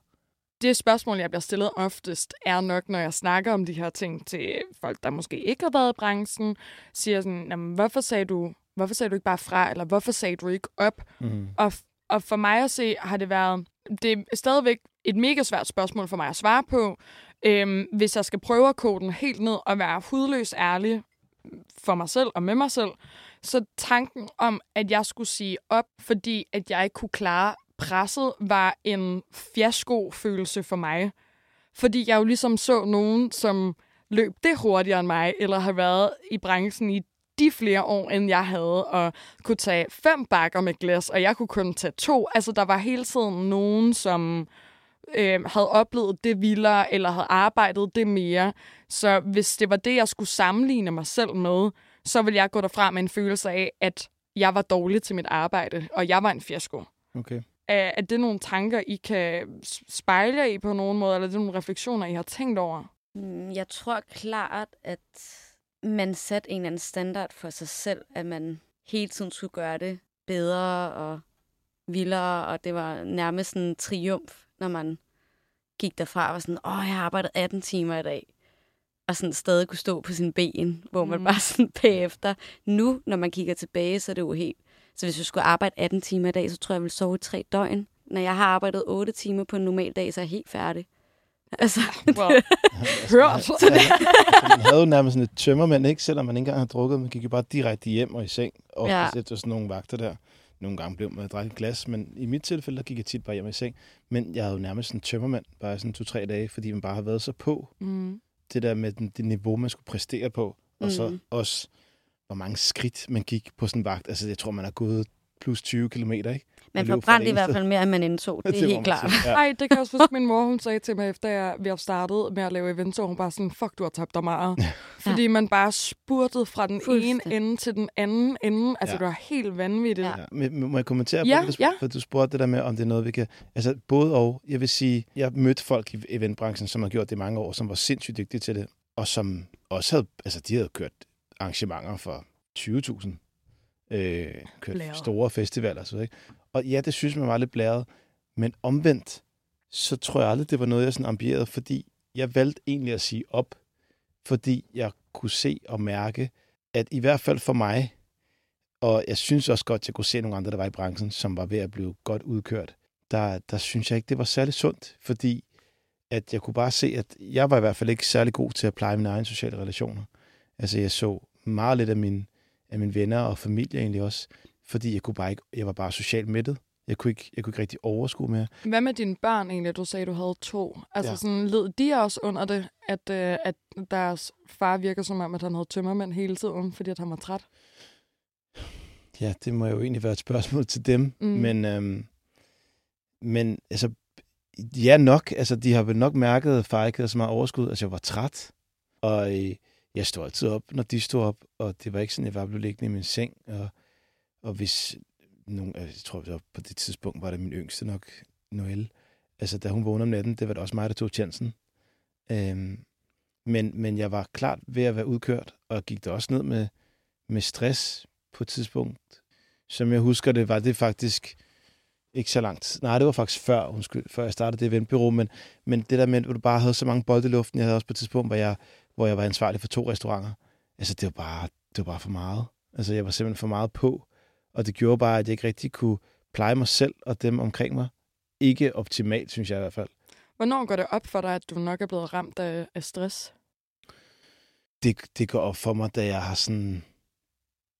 Det spørgsmål, jeg bliver stillet oftest, er nok, når jeg snakker om de her ting til folk, der måske ikke har været i branchen, siger sådan, hvorfor sagde du hvorfor sagde du ikke bare fra, eller hvorfor sagde du ikke op? Mm. Og, og for mig at se, har det været, det er stadigvæk et mega svært spørgsmål for mig at svare på. Øhm, hvis jeg skal prøve at kode den helt ned og være hudløs ærlig for mig selv og med mig selv, så tanken om, at jeg skulle sige op, fordi at jeg ikke kunne klare presset, var en fiasko-følelse for mig. Fordi jeg jo ligesom så nogen, som løb det hurtigere end mig, eller har været i branchen i de flere år, end jeg havde, og kunne tage fem bakker med glas, og jeg kunne kun tage to. Altså, der var hele tiden nogen, som øh, havde oplevet det vildere, eller havde arbejdet det mere. Så hvis det var det, jeg skulle sammenligne mig selv med, så ville jeg gå derfra med en følelse af, at jeg var dårlig til mit arbejde, og jeg var en fiasko. Okay. Er, er det nogle tanker, I kan spejle jer i på nogen måde, eller er det nogle refleksioner, I har tænkt over? Mm, jeg tror klart, at man satte en eller anden standard for sig selv, at man hele tiden skulle gøre det bedre og vildere, og det var nærmest en triumf, når man gik derfra og var sådan, åh, jeg har arbejdet 18 timer i dag, og sådan stadig kunne stå på sin ben, hvor man mm. bare [LAUGHS] sådan bagefter. Nu, når man kigger tilbage, så er det jo helt... Så hvis jeg skulle arbejde 18 timer i dag, så tror jeg, jeg ville sove i tre døgn. Når jeg har arbejdet 8 timer på en normal dag, så er jeg helt færdig. [LAUGHS] Altså, wow. [LAUGHS] Hør. Altså, man havde jo nærmest sådan et tømmermænd, ikke? selvom man ikke engang havde drukket. Man gik jo bare direkte hjem og i seng, og ja. efter sådan nogle vagter der. Nogle gange blev man drikke glas, men i mit tilfælde, der gik jeg tit bare hjem i seng. Men jeg havde jo nærmest en tømmermand, bare sådan to-tre dage, fordi man bare har været så på. Mm. Det der med den, det niveau, man skulle præstere på, og mm. så også, hvor mange skridt man gik på sådan en vagt. Altså, jeg tror, man har gået plus 20 km, ikke? Man forbrændte i hvert fald mere, end man indtog. Det er helt klart. Ja. Ej, det kan jeg også huske, min mor hun sagde til mig, efter jeg, vi har startet med at lave events, så hun bare sådan, fuck, du har tabt dig meget. Ja. Fordi man bare spurtede fra den ene ende til den anden ende. Altså, ja. det var helt vanvittigt. Ja. Ja. Må jeg kommentere ja, på det? Ja. For du spurgte det der med, om det er noget, vi kan... Altså, både og. Jeg vil sige, jeg mødte folk i eventbranchen, som har gjort det mange år, som var sindssygt dygtige til det, og som også havde... Altså, de havde kørt arrangementer for 20.000 øh, kørt store festivaler. Så, ikke? Og ja, det synes man var lidt blæret. Men omvendt, så tror jeg aldrig, det var noget, jeg sådan ambierede, fordi jeg valgte egentlig at sige op, fordi jeg kunne se og mærke, at i hvert fald for mig, Og jeg synes også godt, at jeg kunne se nogle andre, der var i branchen, som var ved at blive godt udkørt. Der, der synes jeg ikke, det var særlig sundt, fordi at jeg kunne bare se, at jeg var i hvert fald ikke særlig god til at pleje mine egne sociale relationer. Altså jeg så meget lidt af mine, af mine venner og familie egentlig også, fordi jeg, kunne bare ikke, jeg var bare socialt mættet. Jeg kunne, ikke, jeg kunne ikke rigtig overskue mere. Hvad med dine børn egentlig? Du sagde, du havde to. Altså Ja. sådan, led de også under det, at, øh, at deres far virker som om, at han havde tømmermænd hele tiden, fordi at han var træt? Ja, det må jo egentlig være et spørgsmål til dem. Mm. Men, øhm, men altså, ja nok. Altså, de har vel nok mærket, at far ikke havde så meget overskud. Altså, jeg var træt. Og øh, jeg stod altid op, når de stod op. Og det var ikke sådan, at jeg bare blev liggende i min seng. Og, og hvis nogen, øh, jeg tror, så på det tidspunkt var det min yngste nok, Noelle. Altså, da hun vågnede om natten, det var det også mig, der tog chancen. Øhm, men, men jeg var klart ved at være udkørt, og gik der også ned med, med stress på et tidspunkt. Som jeg husker det, var det faktisk ikke så langt. Nej, det var faktisk før, undskyld, før jeg startede det eventbyrå, men, men det der med, at du bare havde så mange bolde i luften, jeg havde også på et tidspunkt, hvor jeg, hvor jeg var ansvarlig for to restauranter. Altså, det var bare, det var bare for meget. Altså, jeg var simpelthen for meget på, og det gjorde bare, at jeg ikke rigtig kunne pleje mig selv og dem omkring mig. Ikke optimalt, synes jeg i hvert fald. Hvornår går det op for dig, at du nok er blevet ramt af, af stress? det, det går op for mig, da jeg har sådan,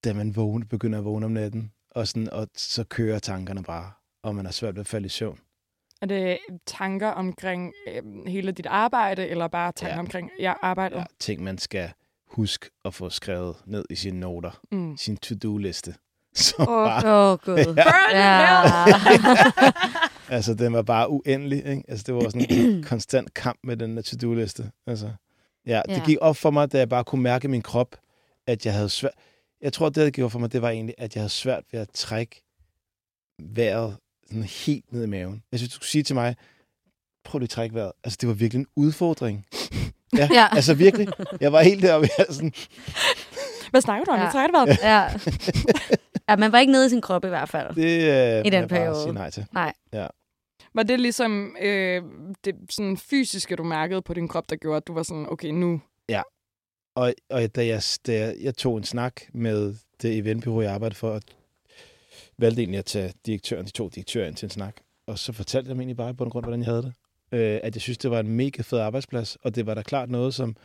da man vågne, begynder at vågne om natten, og, sådan, og så kører tankerne bare, og man har svært ved at falde i søvn. Er det tanker omkring øh, hele dit arbejde, eller bare tanker ja. Omkring ja, arbejdet? Ja, ting, man skal huske at få skrevet ned i sine noter, Mm. sin to-do-liste. [LAUGHS] Så Åh, bare, oh, gud. [LAUGHS] Ja. Ja. [LAUGHS] altså, den var bare uendelig. Ikke? Altså, det var sådan en [CLEARS THROAT] konstant kamp med den der to-do-liste. Altså, ja, det Ja. gik op for mig, da jeg bare kunne mærke i min krop, at jeg havde svært... Jeg tror, det, der gjorde for mig, det var egentlig, at jeg havde svært ved at trække vejret sådan helt ned i maven. Jeg synes, du skulle sige til mig, prøv lige at trække vejret. Altså, det var virkelig en udfordring. Ja, Ja. altså virkelig. Jeg var helt deroppe, jeg sådan, Hvad snakker du om? Ja. Ja. Det været? ja. Ja, man var ikke nede i sin krop i hvert fald. det øh, I den bare periode. sige nej til. Nej. Var det ligesom øh, det sådan fysiske, du mærkede på din krop, der gjorde, at du var sådan, okay, nu... Og, og da, jeg, da jeg, jeg tog en snak med det eventbureau, jeg arbejdede for, og valgte egentlig at tage direktøren, de to direktører ind til en snak. Og så fortalte jeg dem egentlig bare på den grund, hvordan jeg havde det. Øh, at jeg synes, det var en mega fed arbejdsplads, og det var da klart noget, som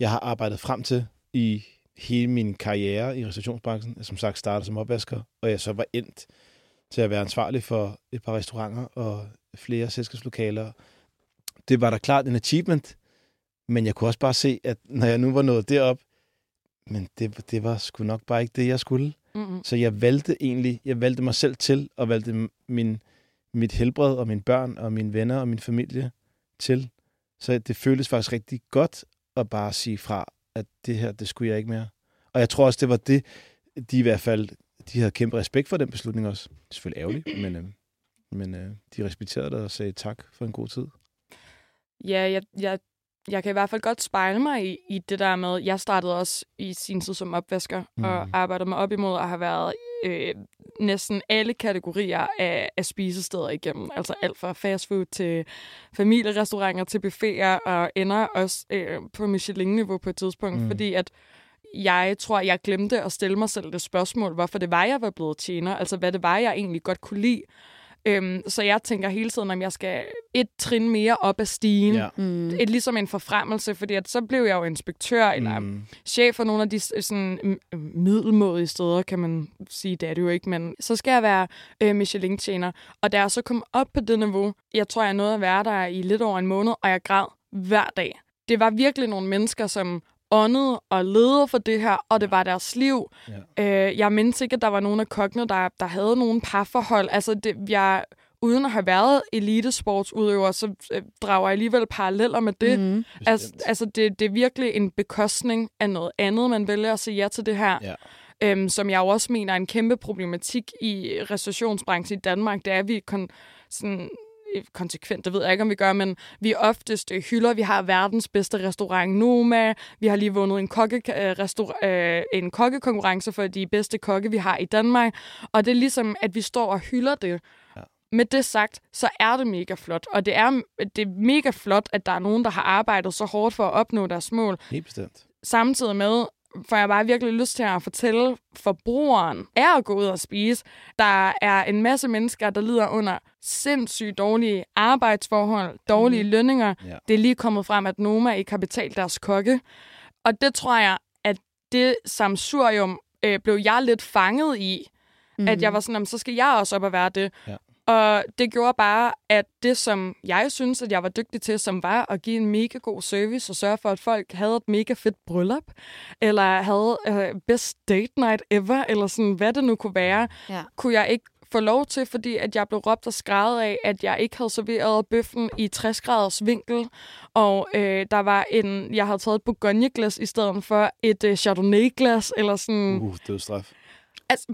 jeg har arbejdet frem til i hele min karriere i restaurationsbranchen. Jeg som sagt startede som opvasker, og jeg så var endt til at være ansvarlig for et par restauranter og flere selskabslokaler. Det var da klart en achievement, men jeg kunne også bare se, at når jeg nu var nået derop, men det, det var sgu nok bare ikke det, jeg skulle. Mm-mm. Så jeg valgte egentlig, jeg valgte mig selv til, og valgte min, mit helbred og mine børn og mine venner og min familie til. Så det føltes faktisk rigtig godt at bare sige fra, at det her, det skulle jeg ikke mere. Og jeg tror også, det var det, de i hvert fald, de havde kæmpe respekt for den beslutning også. Det selvfølgelig ærgerligt, men, øh, men øh, de respekterede det og sagde tak for en god tid. Ja, jeg, jeg, jeg kan i hvert fald godt spejle mig i, i det der med, jeg startede også i sin tid som opvasker, mm. og arbejdede mig op imod at have været øh, næsten alle kategorier af, af spisesteder igennem. Altså alt fra fast food til familierestauranter til buffeter, og ender også øh, på Michelin-niveau på et tidspunkt, mm. Mm. fordi at jeg tror, jeg glemte at stille mig selv det spørgsmål, hvorfor det var, jeg var blevet tjener. Altså, hvad det var, jeg egentlig godt kunne lide. Øhm, så jeg tænker hele tiden, om jeg skal et trin mere op ad stigen. Ja. Mm. Et, ligesom en forfremmelse, fordi at så blev jeg jo inspektør eller Mm. chef for nogle af de sådan, middelmådige steder, kan man sige. Det er det jo ikke, men så skal jeg være øh, Michelin-tjener. Og da jeg så kom op på det niveau, jeg tror, jeg nåede at være der i lidt over en måned, og jeg græd hver dag. Det var virkelig nogle mennesker, som åndede og levede for det her, og det var deres liv. Ja. Øh, jeg mindes ikke, at der var nogle af kokkene, der, der havde nogle parforhold. Altså, det, jeg, uden at have været elitesportsudøver, så øh, drager jeg alligevel paralleller med det. Mm. Altså, altså det, det er virkelig en bekostning af noget andet, man vælger at sige ja til det her. Ja. Øhm, som jeg jo også mener er en kæmpe problematik i restaurationsbranchen i Danmark. Det er, at vi kon, sådan, konsekvent, det ved jeg ikke, om vi gør, men vi oftest øh, hylder. Vi har verdens bedste restaurant Noma. Vi har lige vundet en, kokke, øh, øh, en kokkekonkurrence for de bedste kokke, vi har i Danmark. Og det er ligesom, at vi står og hylder det. Ja. Med det sagt, så er det mega flot. Og det er, det er mega flot, at der er nogen, der har arbejdet så hårdt for at opnå deres mål. Helt bestemt. Samtidig med, får jeg bare virkelig lyst til at fortælle forbrugeren, er at gå ud og spise. Der er en masse mennesker, der lider under sindssygt dårlige arbejdsforhold, dårlige mm. lønninger. Ja. Det er lige kommet frem, at Noma ikke har betalt deres kokke. Og det tror jeg, at det samsurium øh, blev jeg lidt fanget i. Mm. At jeg var sådan, "Jamen, så skal jeg også op og være det. Ja. Og det gjorde bare, at det, som jeg synes, at jeg var dygtig til, som var at give en mega god service og sørge for, at folk havde et mega fedt bryllup, eller havde øh, best date night ever, eller sådan, hvad det nu kunne være, Ja. kunne jeg ikke få lov til, fordi at jeg blev råbt og skrevet af, at jeg ikke havde serveret bøffen i 60 graders vinkel, og øh, der var en, jeg havde taget et Bourgogne-glas i stedet for et øh, Chardonnay-glas, eller sådan... Uh, dødstraf. Altså,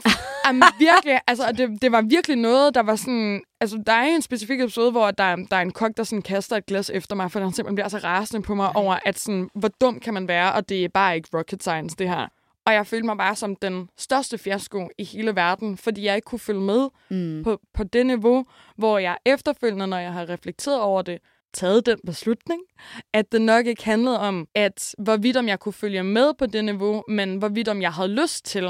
jamen, virkelig, altså, det, det var virkelig noget, der var sådan... Altså, der er en specifik episode, hvor der, der er en kok, der sådan kaster et glas efter mig, for han simpelthen bliver så rasende på mig over, at sådan, hvor dum kan man være, og det er bare ikke rocket science, det her. Og jeg følte mig bare som den største fiasko i hele verden, fordi jeg ikke kunne følge med Mm. på, på det niveau, hvor jeg efterfølgende, når jeg har reflekteret over det, taget den beslutning, at det nok ikke handlede om, at hvorvidt om jeg kunne følge med på det niveau, men hvorvidt om jeg havde lyst til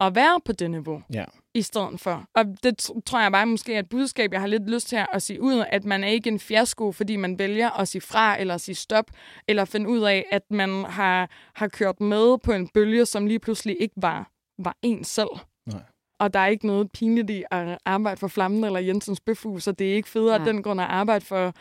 at være på det niveau Ja. i stedet for. Og det tr- tror jeg bare måske er et budskab, jeg har lidt lyst til at sige ud, at man er ikke en fiasko, fordi man vælger at sige fra eller sige stop, eller finde ud af, at man har, har kørt med på en bølge, som lige pludselig ikke var, var en selv. Nej. Og der er ikke noget pinligt i at arbejde for Flammen eller Jensens Bøfhus, og det er ikke federe af Nej. den grund at arbejde for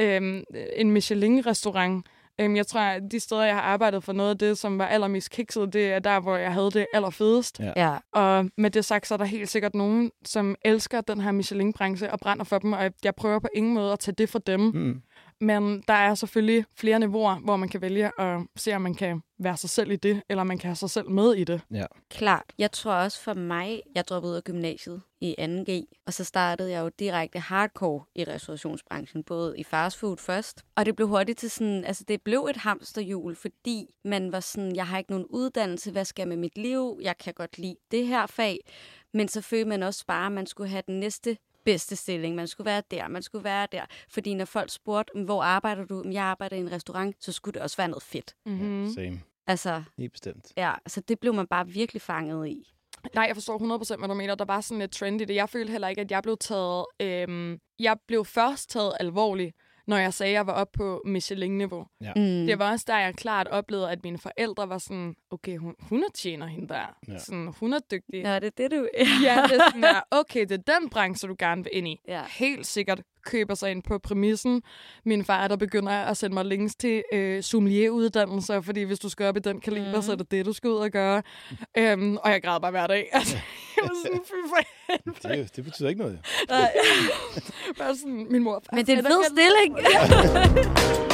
øhm, en Michelin-restaurant. Øhm, jeg tror, at de steder, jeg har arbejdet for noget af det, som var allermest kikset, det er der, hvor jeg havde det allerfedest. Ja. Ja. Og med det sagt, så er der helt sikkert nogen, som elsker den her Michelin-branche og brænder for dem, og jeg prøver på ingen måde at tage det fra dem. Mm. Men der er selvfølgelig flere niveauer, hvor man kan vælge at se, om man kan være sig selv i det, eller man kan have sig selv med i det. Klart. Jeg tror også for mig, jeg droppede ud af gymnasiet i 2G, og så startede jeg jo direkte hardcore i restaurationsbranchen, både i fastfood først, og det blev hurtigt til sådan, altså det blev et hamsterhjul, fordi man var sådan, jeg har ikke nogen uddannelse, hvad skal jeg med mit liv, jeg kan godt lide det her fag, men så følte man også bare, at man skulle have den næste bedste stilling. Man skulle være der, man skulle være der. Fordi når folk spurgte, hvor arbejder du? "Jamen, Jeg arbejder i en restaurant, så skulle det også være noget fedt. Mm-hmm. Same. Altså, Helt bestemt. ja, så det blev man bare virkelig fanget i. Nej, jeg forstår 100% hvad du mener. Der var sådan et trend i det. Jeg følte heller ikke, at jeg blev taget... Øhm, jeg blev først taget alvorligt, når jeg sagde, at jeg var oppe på Michelin-niveau. Mm. Det var også der, jeg klart oplevede, at mine forældre var sådan, okay, hun, hun er tjener hende der. Ja. Sådan, hun er dygtig. Nå, det er det, du... [LAUGHS] Ja, det er sådan der, okay, det er den branche, du gerne vil ind i. Ja. Helt sikkert køber sig ind på præmissen. Min far, der begynder at sende mig links til øh, sommelier-uddannelser, fordi hvis du skal op i den kaliber, mm. Så er det det, du skal ud og gøre. øhm, og jeg græd bare hver dag. [LAUGHS] Altså, jeg var sådan, fy for. Det, er jo- det betyder ikke noget. Nej. Bare sådan, min mor. Men det er en fed stilling. [LAUGHS]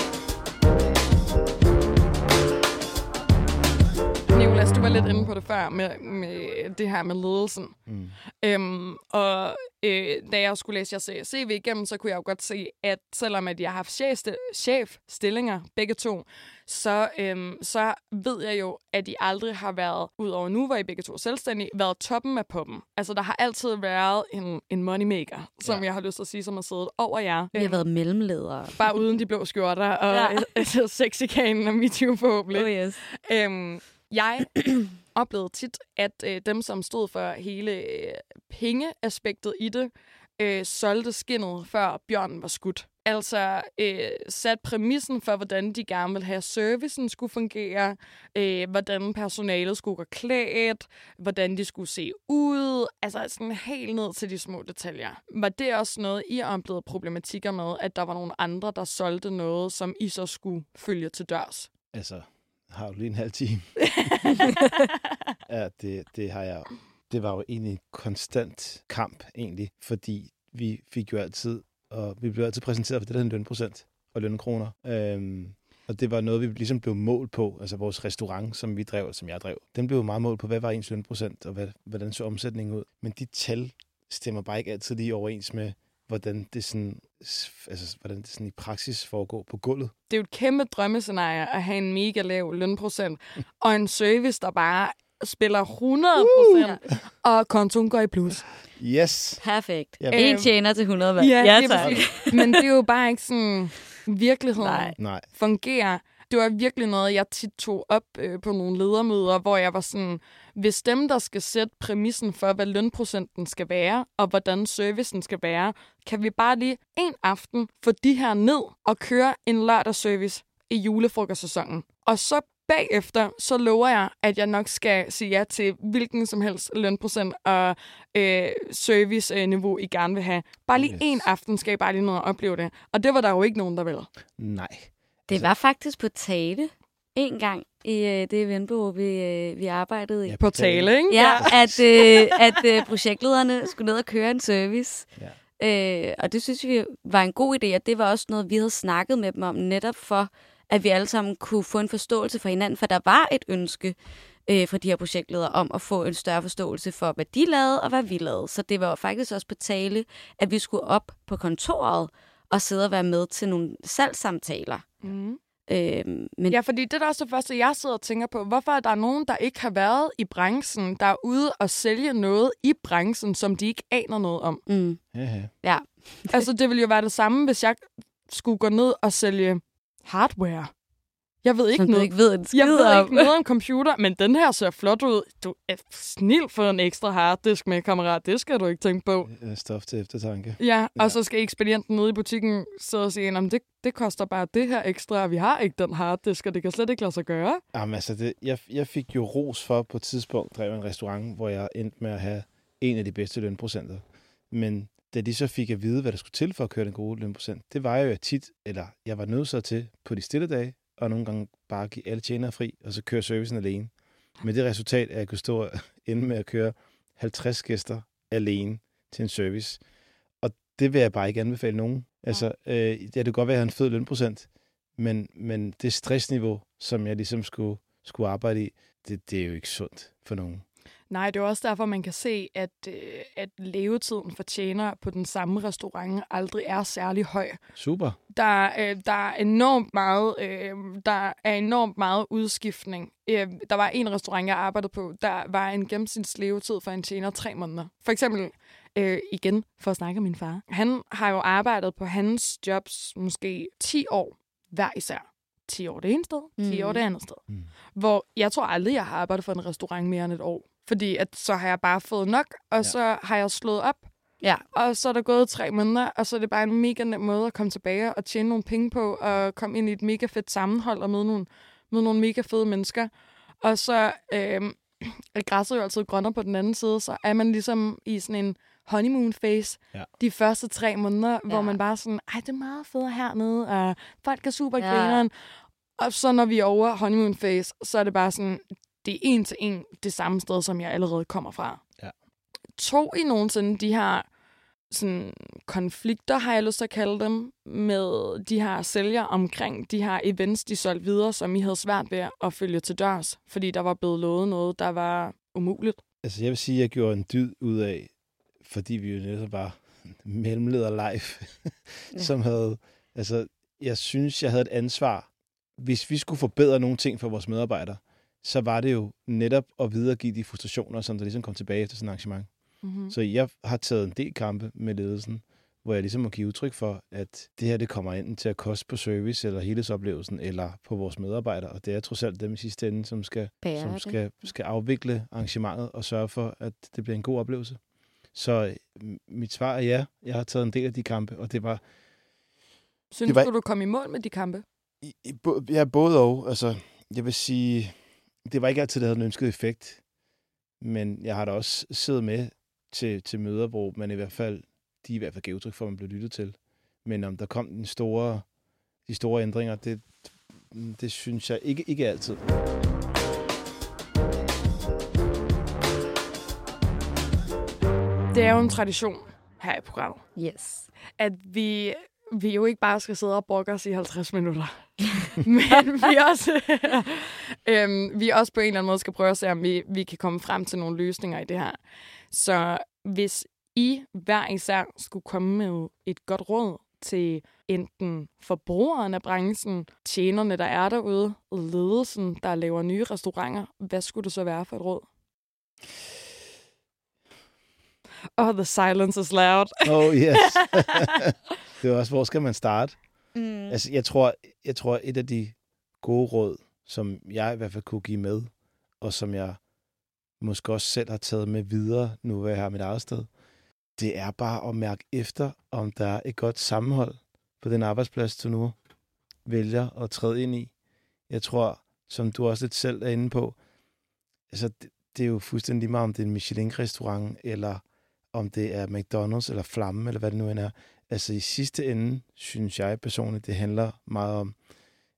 lidt inde på det før med, med det her med ledelsen. Mm. Øhm, og øh, da jeg skulle læse jeres CV igennem, så kunne jeg jo godt se, at selvom at jeg har haft chefsti- chefstillinger, begge to, så, øhm, så ved jeg jo, at I aldrig har været, udover nu, hvor I begge to er selvstændige, været toppen af poppen. Altså, der har altid været en, en moneymaker, som Ja. jeg har lyst til at sige, som har siddet over jer. Vi har været mellemledere. Bare uden de blå skjorter og [LAUGHS] Ja. [LAUGHS] ja. sexikanen og MeToo forhåbentlig. Oh yes. Øhm, jeg [CLEARS THROAT] oplevede tit, at øh, dem, som stod for hele øh, pengeaspektet i det, øh, solgte skinnet, før bjørnen var skudt. Altså øh, sat præmissen for, hvordan de gerne ville have, at servicen skulle fungere, øh, hvordan personalet skulle gå klædt, hvordan de skulle se ud, altså sådan helt ned til de små detaljer. Var det også noget, I oplevede problematikker med, at der var nogle andre, der solgte noget, som I så skulle følge til dørs? Altså, har du lige en halv time? [LAUGHS] ja, det, det har jeg. Det var jo egentlig en konstant kamp, egentlig, fordi vi fik jo altid, og vi blev altid præsenteret for det der hedder lønprocent og lønkroner. Øhm, og det var noget, vi ligesom blev målt på, altså vores restaurant, som vi drev, som jeg drev, den blev jo meget målt på, hvad var ens lønprocent, og hvad, hvordan så omsætningen ud. Men de tal stemmer bare ikke altid lige overens med, hvordan det sådan, altså, hvordan det sådan i praksis foregår på gulvet. det er jo et kæmpe drømmescenarie at have en mega lav lønprocent, [LAUGHS] og en service, der bare spiller 100 procent, og kontoen går i plus. Yes! Perfekt. Ja. En tjener til 100 hver. Ja, ja tak. Men det er jo bare ikke sådan, virkeligheden Nej. Nej, fungerer. det var virkelig noget, jeg tit tog op øh, på nogle ledermøder, hvor jeg var sådan, hvis dem, der skal sætte præmissen for, hvad lønprocenten skal være, og hvordan servicen skal være, kan vi bare lige en aften få de her ned og køre en lørdagsservice i julefrokostsæsonen. Og så bagefter, så lover jeg, at jeg nok skal sige ja til hvilken som helst lønprocent og øh, serviceniveau, I gerne vil have. Bare lige yes. en aften skal I bare lige ned og opleve det. Og det var der jo ikke nogen, der ville. Nej. Det var faktisk på tale en gang i øh, det eventbureau, vi, øh, vi arbejdede i. Ja, På tale, ikke? Ja, at, øh, at øh, projektlederne skulle ned og køre en service. Ja. Øh, og det synes vi var en god idé, og det var også noget, vi havde snakket med dem om, netop for, at vi alle sammen kunne få en forståelse for hinanden, for der var et ønske øh, fra de her projektledere om at få en større forståelse for, hvad de lavede og hvad vi lavede. Så det var faktisk også på tale, at vi skulle op på kontoret og sidde og være med til nogle salgssamtaler. Mm. Øh, men Ja, fordi det er da også det første, jeg sidder og tænker på. Hvorfor er der nogen, der ikke har været i branchen, der er ude og sælge noget i branchen, som de ikke aner noget om? mm, Ja, ja. ja, altså, det ville jo være det samme, hvis jeg skulle gå ned og sælge hardware. Jeg ved ikke som noget. ikke ved en skid Jeg ved om. ikke noget om computer, men den her ser flot ud. Du er snil for en ekstra harddisk med, kammerat. Det skal du ikke tænke på. Stof til eftertanke. Ja, og Ja. så skal ekspedienten nede i butikken sidde og sige, at det, det koster bare det her ekstra, og vi har ikke den harddisk, og det kan slet ikke lade sig gøre. Jamen, altså, det, jeg, jeg fik jo ros for på et tidspunkt, drev en restaurant, hvor jeg endte med at have en af de bedste lønprocenter. Men da de så fik at vide, hvad der skulle til for at køre den gode lønprocent, det var jo at tit, eller jeg var nødt så til på de stille dage, og nogle gange bare give alle tjenere fri, og så køre servicen alene. Med det resultat, at jeg kunne stå og [LAUGHS] ende med at køre 50 gæster alene til en service. Og det vil jeg bare ikke anbefale nogen. Altså, øh, ja, det kan godt være, at jeg har en fed lønprocent, men, men det stressniveau, som jeg ligesom skulle, skulle arbejde i, det, det er jo ikke sundt for nogen. Nej, det er også derfor, man kan se, at, øh, at levetiden for tjener på den samme restaurant aldrig er særlig høj. Super. Der, øh, der er enormt meget, øh, der er enormt meget udskiftning. Øh, der var en restaurant, jeg arbejdede på, der var en gennemsnitslevetid for en tjener tre måneder. For eksempel, øh, igen for at snakke om min far. Han har jo arbejdet på hans jobs måske 10 år hver især. 10 år det ene sted, 10 Mm. år det andet sted. Mm. Hvor jeg tror aldrig, jeg har arbejdet for en restaurant mere end et år. Fordi at så har jeg bare fået nok, og Ja. så har jeg slået op. Ja. Og så er der gået tre måneder, og så er det bare en mega nem måde at komme tilbage og tjene nogle penge på, og komme ind i et mega fedt sammenhold og møde nogle, møde nogle mega fede mennesker. Og så øh, [CLEARS THROAT] er græsset jo altid grønnere på den anden side, så er man ligesom i sådan en honeymoon phase Ja. de første tre måneder, ja. hvor man bare sådan, ej, det er meget fedt hernede, og folk er super Ja. grineren. Og så når vi er over honeymoon phase, så er det bare sådan, det er en til en det samme sted, som jeg allerede kommer fra. Ja. Tog I nogensinde de her sådan, konflikter, har jeg lyst til at kalde dem, med de her sælgere omkring de her events, de solgte videre, som I havde svært ved at følge til dørs, fordi der var blevet lovet noget, der var umuligt? Altså, jeg vil sige, at jeg gjorde en dyd ud af, fordi vi jo netop var [LAUGHS] mellemleder live, Ja. ja. som havde... Altså, jeg synes, jeg havde et ansvar. Hvis vi skulle forbedre nogle ting for vores medarbejdere, så var det jo netop at videregive de frustrationer, som der ligesom kom tilbage efter sådan et arrangement. Mm-hmm. Så jeg har taget en del kampe med ledelsen, hvor jeg ligesom må give udtryk for, at det her det kommer enten til at koste på service eller helhedsoplevelsen, eller på vores medarbejdere. Og det er trods alt dem i sidste ende, som skal, Bære som det. skal, skal afvikle arrangementet og sørge for, at det bliver en god oplevelse. Så øh, mit svar er ja, jeg har taget en del af de kampe, og det var Synes Det var- du, du kom i mål med de kampe? i, i, ja, både og. Altså, jeg vil sige, det var ikke altid, det havde den ønskede effekt, men jeg har da også siddet med til, til møder, hvor man i hvert fald, de i hvert fald gav udtryk for, at man blev lyttet til. Men om der kom den store, de store ændringer, det, det synes jeg ikke, ikke altid. Det er jo en tradition her i programmet, Yes. at vi, vi jo ikke bare skal sidde og brokke os i 50 minutter. [LAUGHS] Men vi også, [LAUGHS] øhm, vi også på en eller anden måde skal prøve at se, om vi, vi kan komme frem til nogle løsninger i det her. Så hvis I hver især skulle komme med et godt råd til enten forbrugeren af branchen, tjenerne, der er derude, ledelsen, der laver nye restauranter, hvad skulle det så være for et råd? Oh, the silence is loud. Oh yes. [LAUGHS] det var også, hvor skal man starte? Mm. Altså, jeg tror, jeg tror, et af de gode råd, som jeg i hvert fald kunne give med, og som jeg måske også selv har taget med videre, nu hvor jeg har mit eget sted, det er bare at mærke efter, om der er et godt sammenhold på den arbejdsplads, du nu vælger at træde ind i. Jeg tror, som du også lidt selv er inde på, altså det, det er jo fuldstændig lige meget, om det er en Michelin-restaurant, eller om det er McDonald's eller Flamme, eller hvad det nu end er. Altså i sidste ende, synes jeg personligt, det handler meget om,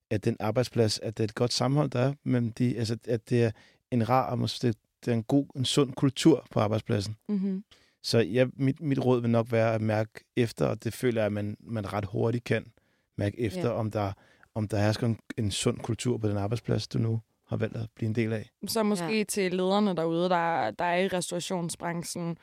at den arbejdsplads, at det er et godt sammenhold, der er mellem de, altså at det er en rar, og måske det, det er en god, en sund kultur på arbejdspladsen. Mm-hmm. Så ja, mit, mit råd vil nok være at mærke efter, og det føler jeg, at man, man ret hurtigt kan mærke efter, Ja. ja. om der, om der hersker en, en sund kultur på den arbejdsplads, du nu har valgt at blive en del af. Så måske ja. til lederne derude, der, der er i restaurationsbranchen,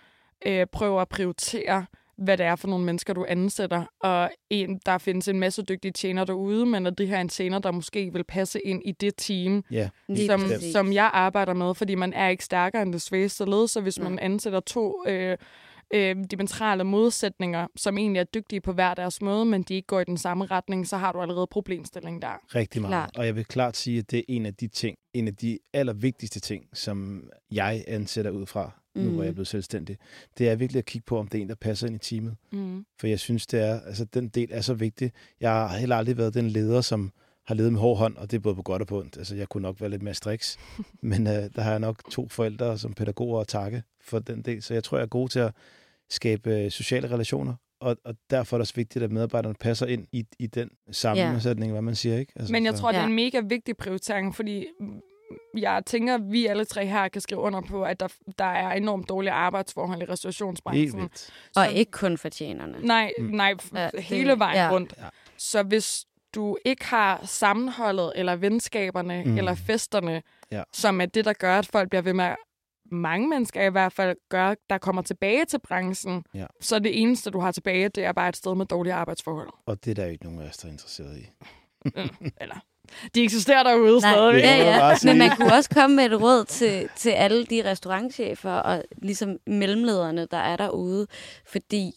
øh, prøv at prioritere, hvad det er for nogle mennesker, du ansætter. Og en, der findes en masse dygtige tjener derude, men at det her er en tjener, der måske vil passe ind i det team, Ja, Lige som, præcis. som jeg arbejder med, fordi man er ikke stærkere end det svageste led, så hvis man ansætter to øh, øh, dimensionale modsætninger, som egentlig er dygtige på hver deres måde, men de ikke går i den samme retning, så har du allerede problemstilling der. rigtig meget. Klart. Og jeg vil klart sige, at det er en af de ting, en af de allervigtigste ting, som jeg ansætter ud fra, nu hvor Mm. jeg er blevet selvstændig. Det er virkelig at kigge på, om det er en, der passer ind i teamet. Mm. For jeg synes, det er, altså, den del er så vigtig. Jeg har heller aldrig været den leder, som har ledet med hård hånd, og det er både på godt og på ondt. Altså, jeg kunne nok være lidt mere striks. [LAUGHS] Men øh, der har jeg nok to forældre som pædagoger at takke for den del. Så jeg tror, jeg er god til at skabe øh, sociale relationer. Og, og derfor er det også vigtigt, at medarbejderne passer ind i, i den sammensætning, hvad man siger. Ikke? Altså, Men jeg så- tror, det er en mega vigtig prioritering, fordi mm, jeg tænker, at vi alle tre her kan skrive under på, at der, der er enormt dårlige arbejdsforhold i restaurationsbranchen. Og ikke kun for tjenerne. Nej, Mm. nej, f- Ja, hele vejen ja. rundt. Ja. Så hvis du ikke har sammenholdet, eller venskaberne, Mm. mm. eller festerne, Ja. som er det, der gør, at folk bliver ved med at mange mennesker i hvert fald gør, der kommer tilbage til branchen, Ja. så det eneste, du har tilbage, det er bare et sted med dårlige arbejdsforhold. Og det er der jo ikke nogen af os, der er interesseret i. Eller, de eksisterer derude Nej, stadigvæk. ja, ja. Men man kunne også komme med et råd til, til alle de restaurantchefer og ligesom mellemlederne, der er derude. Fordi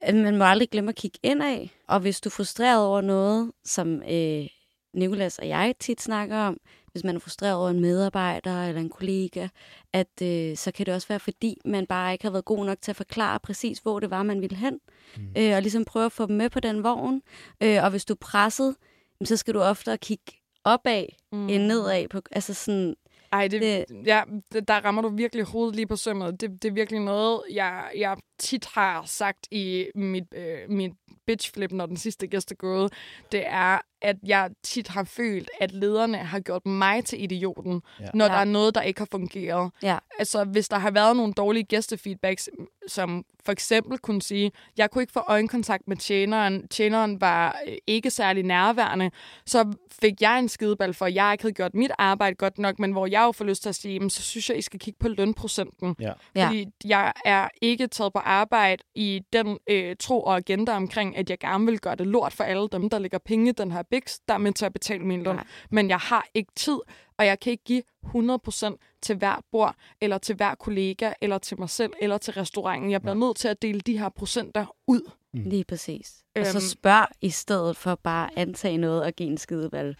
at man må aldrig glemme at kigge indad. Og hvis du er frustreret over noget, som øh, Nikolas og jeg tit snakker om, hvis man er frustreret over en medarbejder eller en kollega, at øh, så kan det også være, fordi man bare ikke har været god nok til at forklare præcis, hvor det var, man ville hen. Mm. Øh, og ligesom prøve at få dem med på den vogn. Øh, og hvis du er presset, så skal du ofte kigge opad mm. end nedad. På, altså sådan, Ej, det, Det- det... Ja, det, der rammer du virkelig hovedet lige på sømmet. Det, det er virkelig noget, jeg, jeg tit har sagt i mit, øh, mit bitchflip, når den sidste gæst er gået. Det er, at jeg tit har følt, at lederne har gjort mig til idioten, Ja. ja. når Ja. der er noget, der ikke har fungeret. ja. Altså, hvis der har været nogle dårlige gæstefeedbacks, som for eksempel kunne sige, jeg kunne ikke få øjenkontakt med tjeneren, tjeneren var øh, ikke særlig nærværende, så fik jeg en skideball for, at jeg ikke havde gjort mit arbejde godt nok, men hvor jeg jo får lyst til at sige, "Jamen, så synes jeg, I skal kigge på lønprocenten. Ja. Ja. Fordi jeg er ikke taget på arbejde i den øh, tro og agenda omkring, at jeg gerne vil gøre det lort for alle dem, der lægger penge i den her biks, der er med til at betale min løn. Nej. Men jeg har ikke tid, og jeg kan ikke give 100% til hvert bord, eller til hver kollega, eller til mig selv, eller til restauranten. Jeg bliver nødt til at dele de her procenter ud. Lige præcis. Og så Øhm. spørg i stedet for bare at antage noget og give en skideball.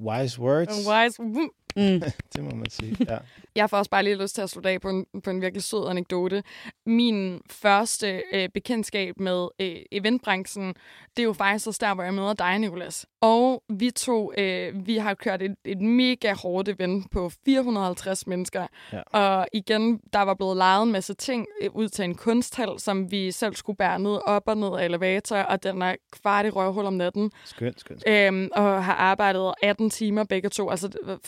Wise words, Wise. Mm. [LAUGHS] Det må man sige. Ja. Jeg får også bare lige lyst til at slutte af på en, på en virkelig sød anekdote. Min første øh, bekendtskab med øh, eventbranchen, det er jo faktisk også der, hvor jeg møder dig, Nicolas. Og vi to, øh, vi har kørt et, et mega hårdt event på 450 mennesker. Ja. Og igen, der var blevet lejet en masse ting øh, ud til en kunsthal, som vi selv skulle bære ned, op og ned af elevator, og den er kvart i røvhul om natten. Skønt, skønt. Øhm, og har arbejdet 18 timer begge to, altså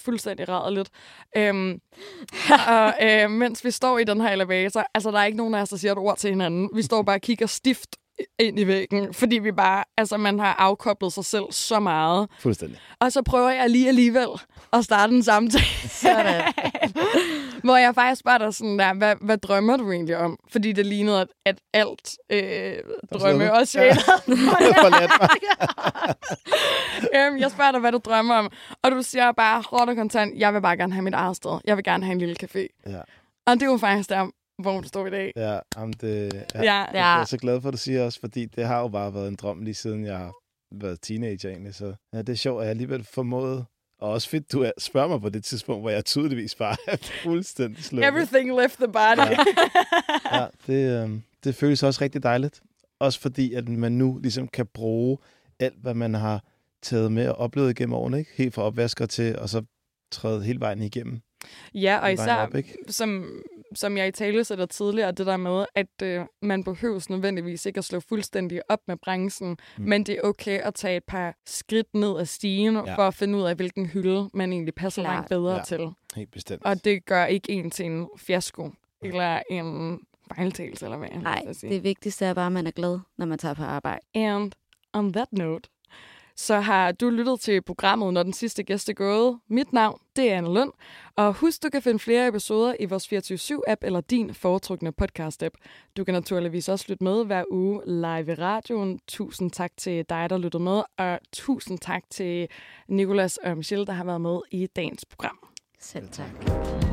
det lidt. fuldstændig. Øhm, og øh, mens vi står i den her elevator, altså der er ikke nogen af os, der siger et ord til hinanden. Vi står bare og kigger stift ind i væggen, fordi vi bare, altså man har afkoblet sig selv så meget. Fuldstændig. Og så prøver jeg lige alligevel at starte en samtale. Sådan. [LAUGHS] Hvor jeg faktisk bare der sådan der, hvad, hvad drømmer du egentlig om? Fordi det lignede, at, at alt øh, drømme og sjæl [LAUGHS] Forladt mig. [LAUGHS] øhm, jeg spørger dig, hvad du drømmer om. Og du siger bare, hårdt og kontant, jeg vil bare gerne have mit eget sted. Jeg vil gerne have en lille café. Ja, Og det er jo faktisk der, hvor du står i dag. ja, jamen det, ja. Ja. Jeg Ja. er så glad for, at du siger også, fordi det har jo bare været en drøm lige siden jeg har været teenager egentlig. Så ja, det er sjovt, at jeg alligevel formåede og også fedt, du spørger mig på det tidspunkt, hvor jeg tydeligvis bare er fuldstændig slået. Everything left the body. ja, det, øh, det føles også rigtig dejligt. Også fordi, at man nu ligesom kan bruge alt, hvad man har taget med og oplevet igennem årene. Ikke? Helt fra opvasker til, og så træde hele vejen igennem. Ja, og især, op, ikke? som, som jeg i tale sætter tidligere, det der med, at øh, man behøves nødvendigvis ikke at slå fuldstændig op med branchen, mm. men det er okay at tage et par skridt ned ad stigen, ja. for at finde ud af, hvilken hylde man egentlig passer langt bedre ja. til. Helt bestemt. Og det gør ikke en til en fiasko, eller en fejltagelse, eller hvad Nej, det vigtigste er bare, at man er glad, når man tager på arbejde. And on that note, så har du lyttet til programmet, når den sidste gæst er gået. Mit navn, det er Anna Lund. Og husk, du kan finde flere episoder i vores 24-7-app eller din foretrukne podcast-app. Du kan naturligvis også lytte med hver uge live i radioen. Tusind tak til dig, der lyttede med, og tusind tak til Nicolas og Michelle, der har været med i dagens program. Selv tak.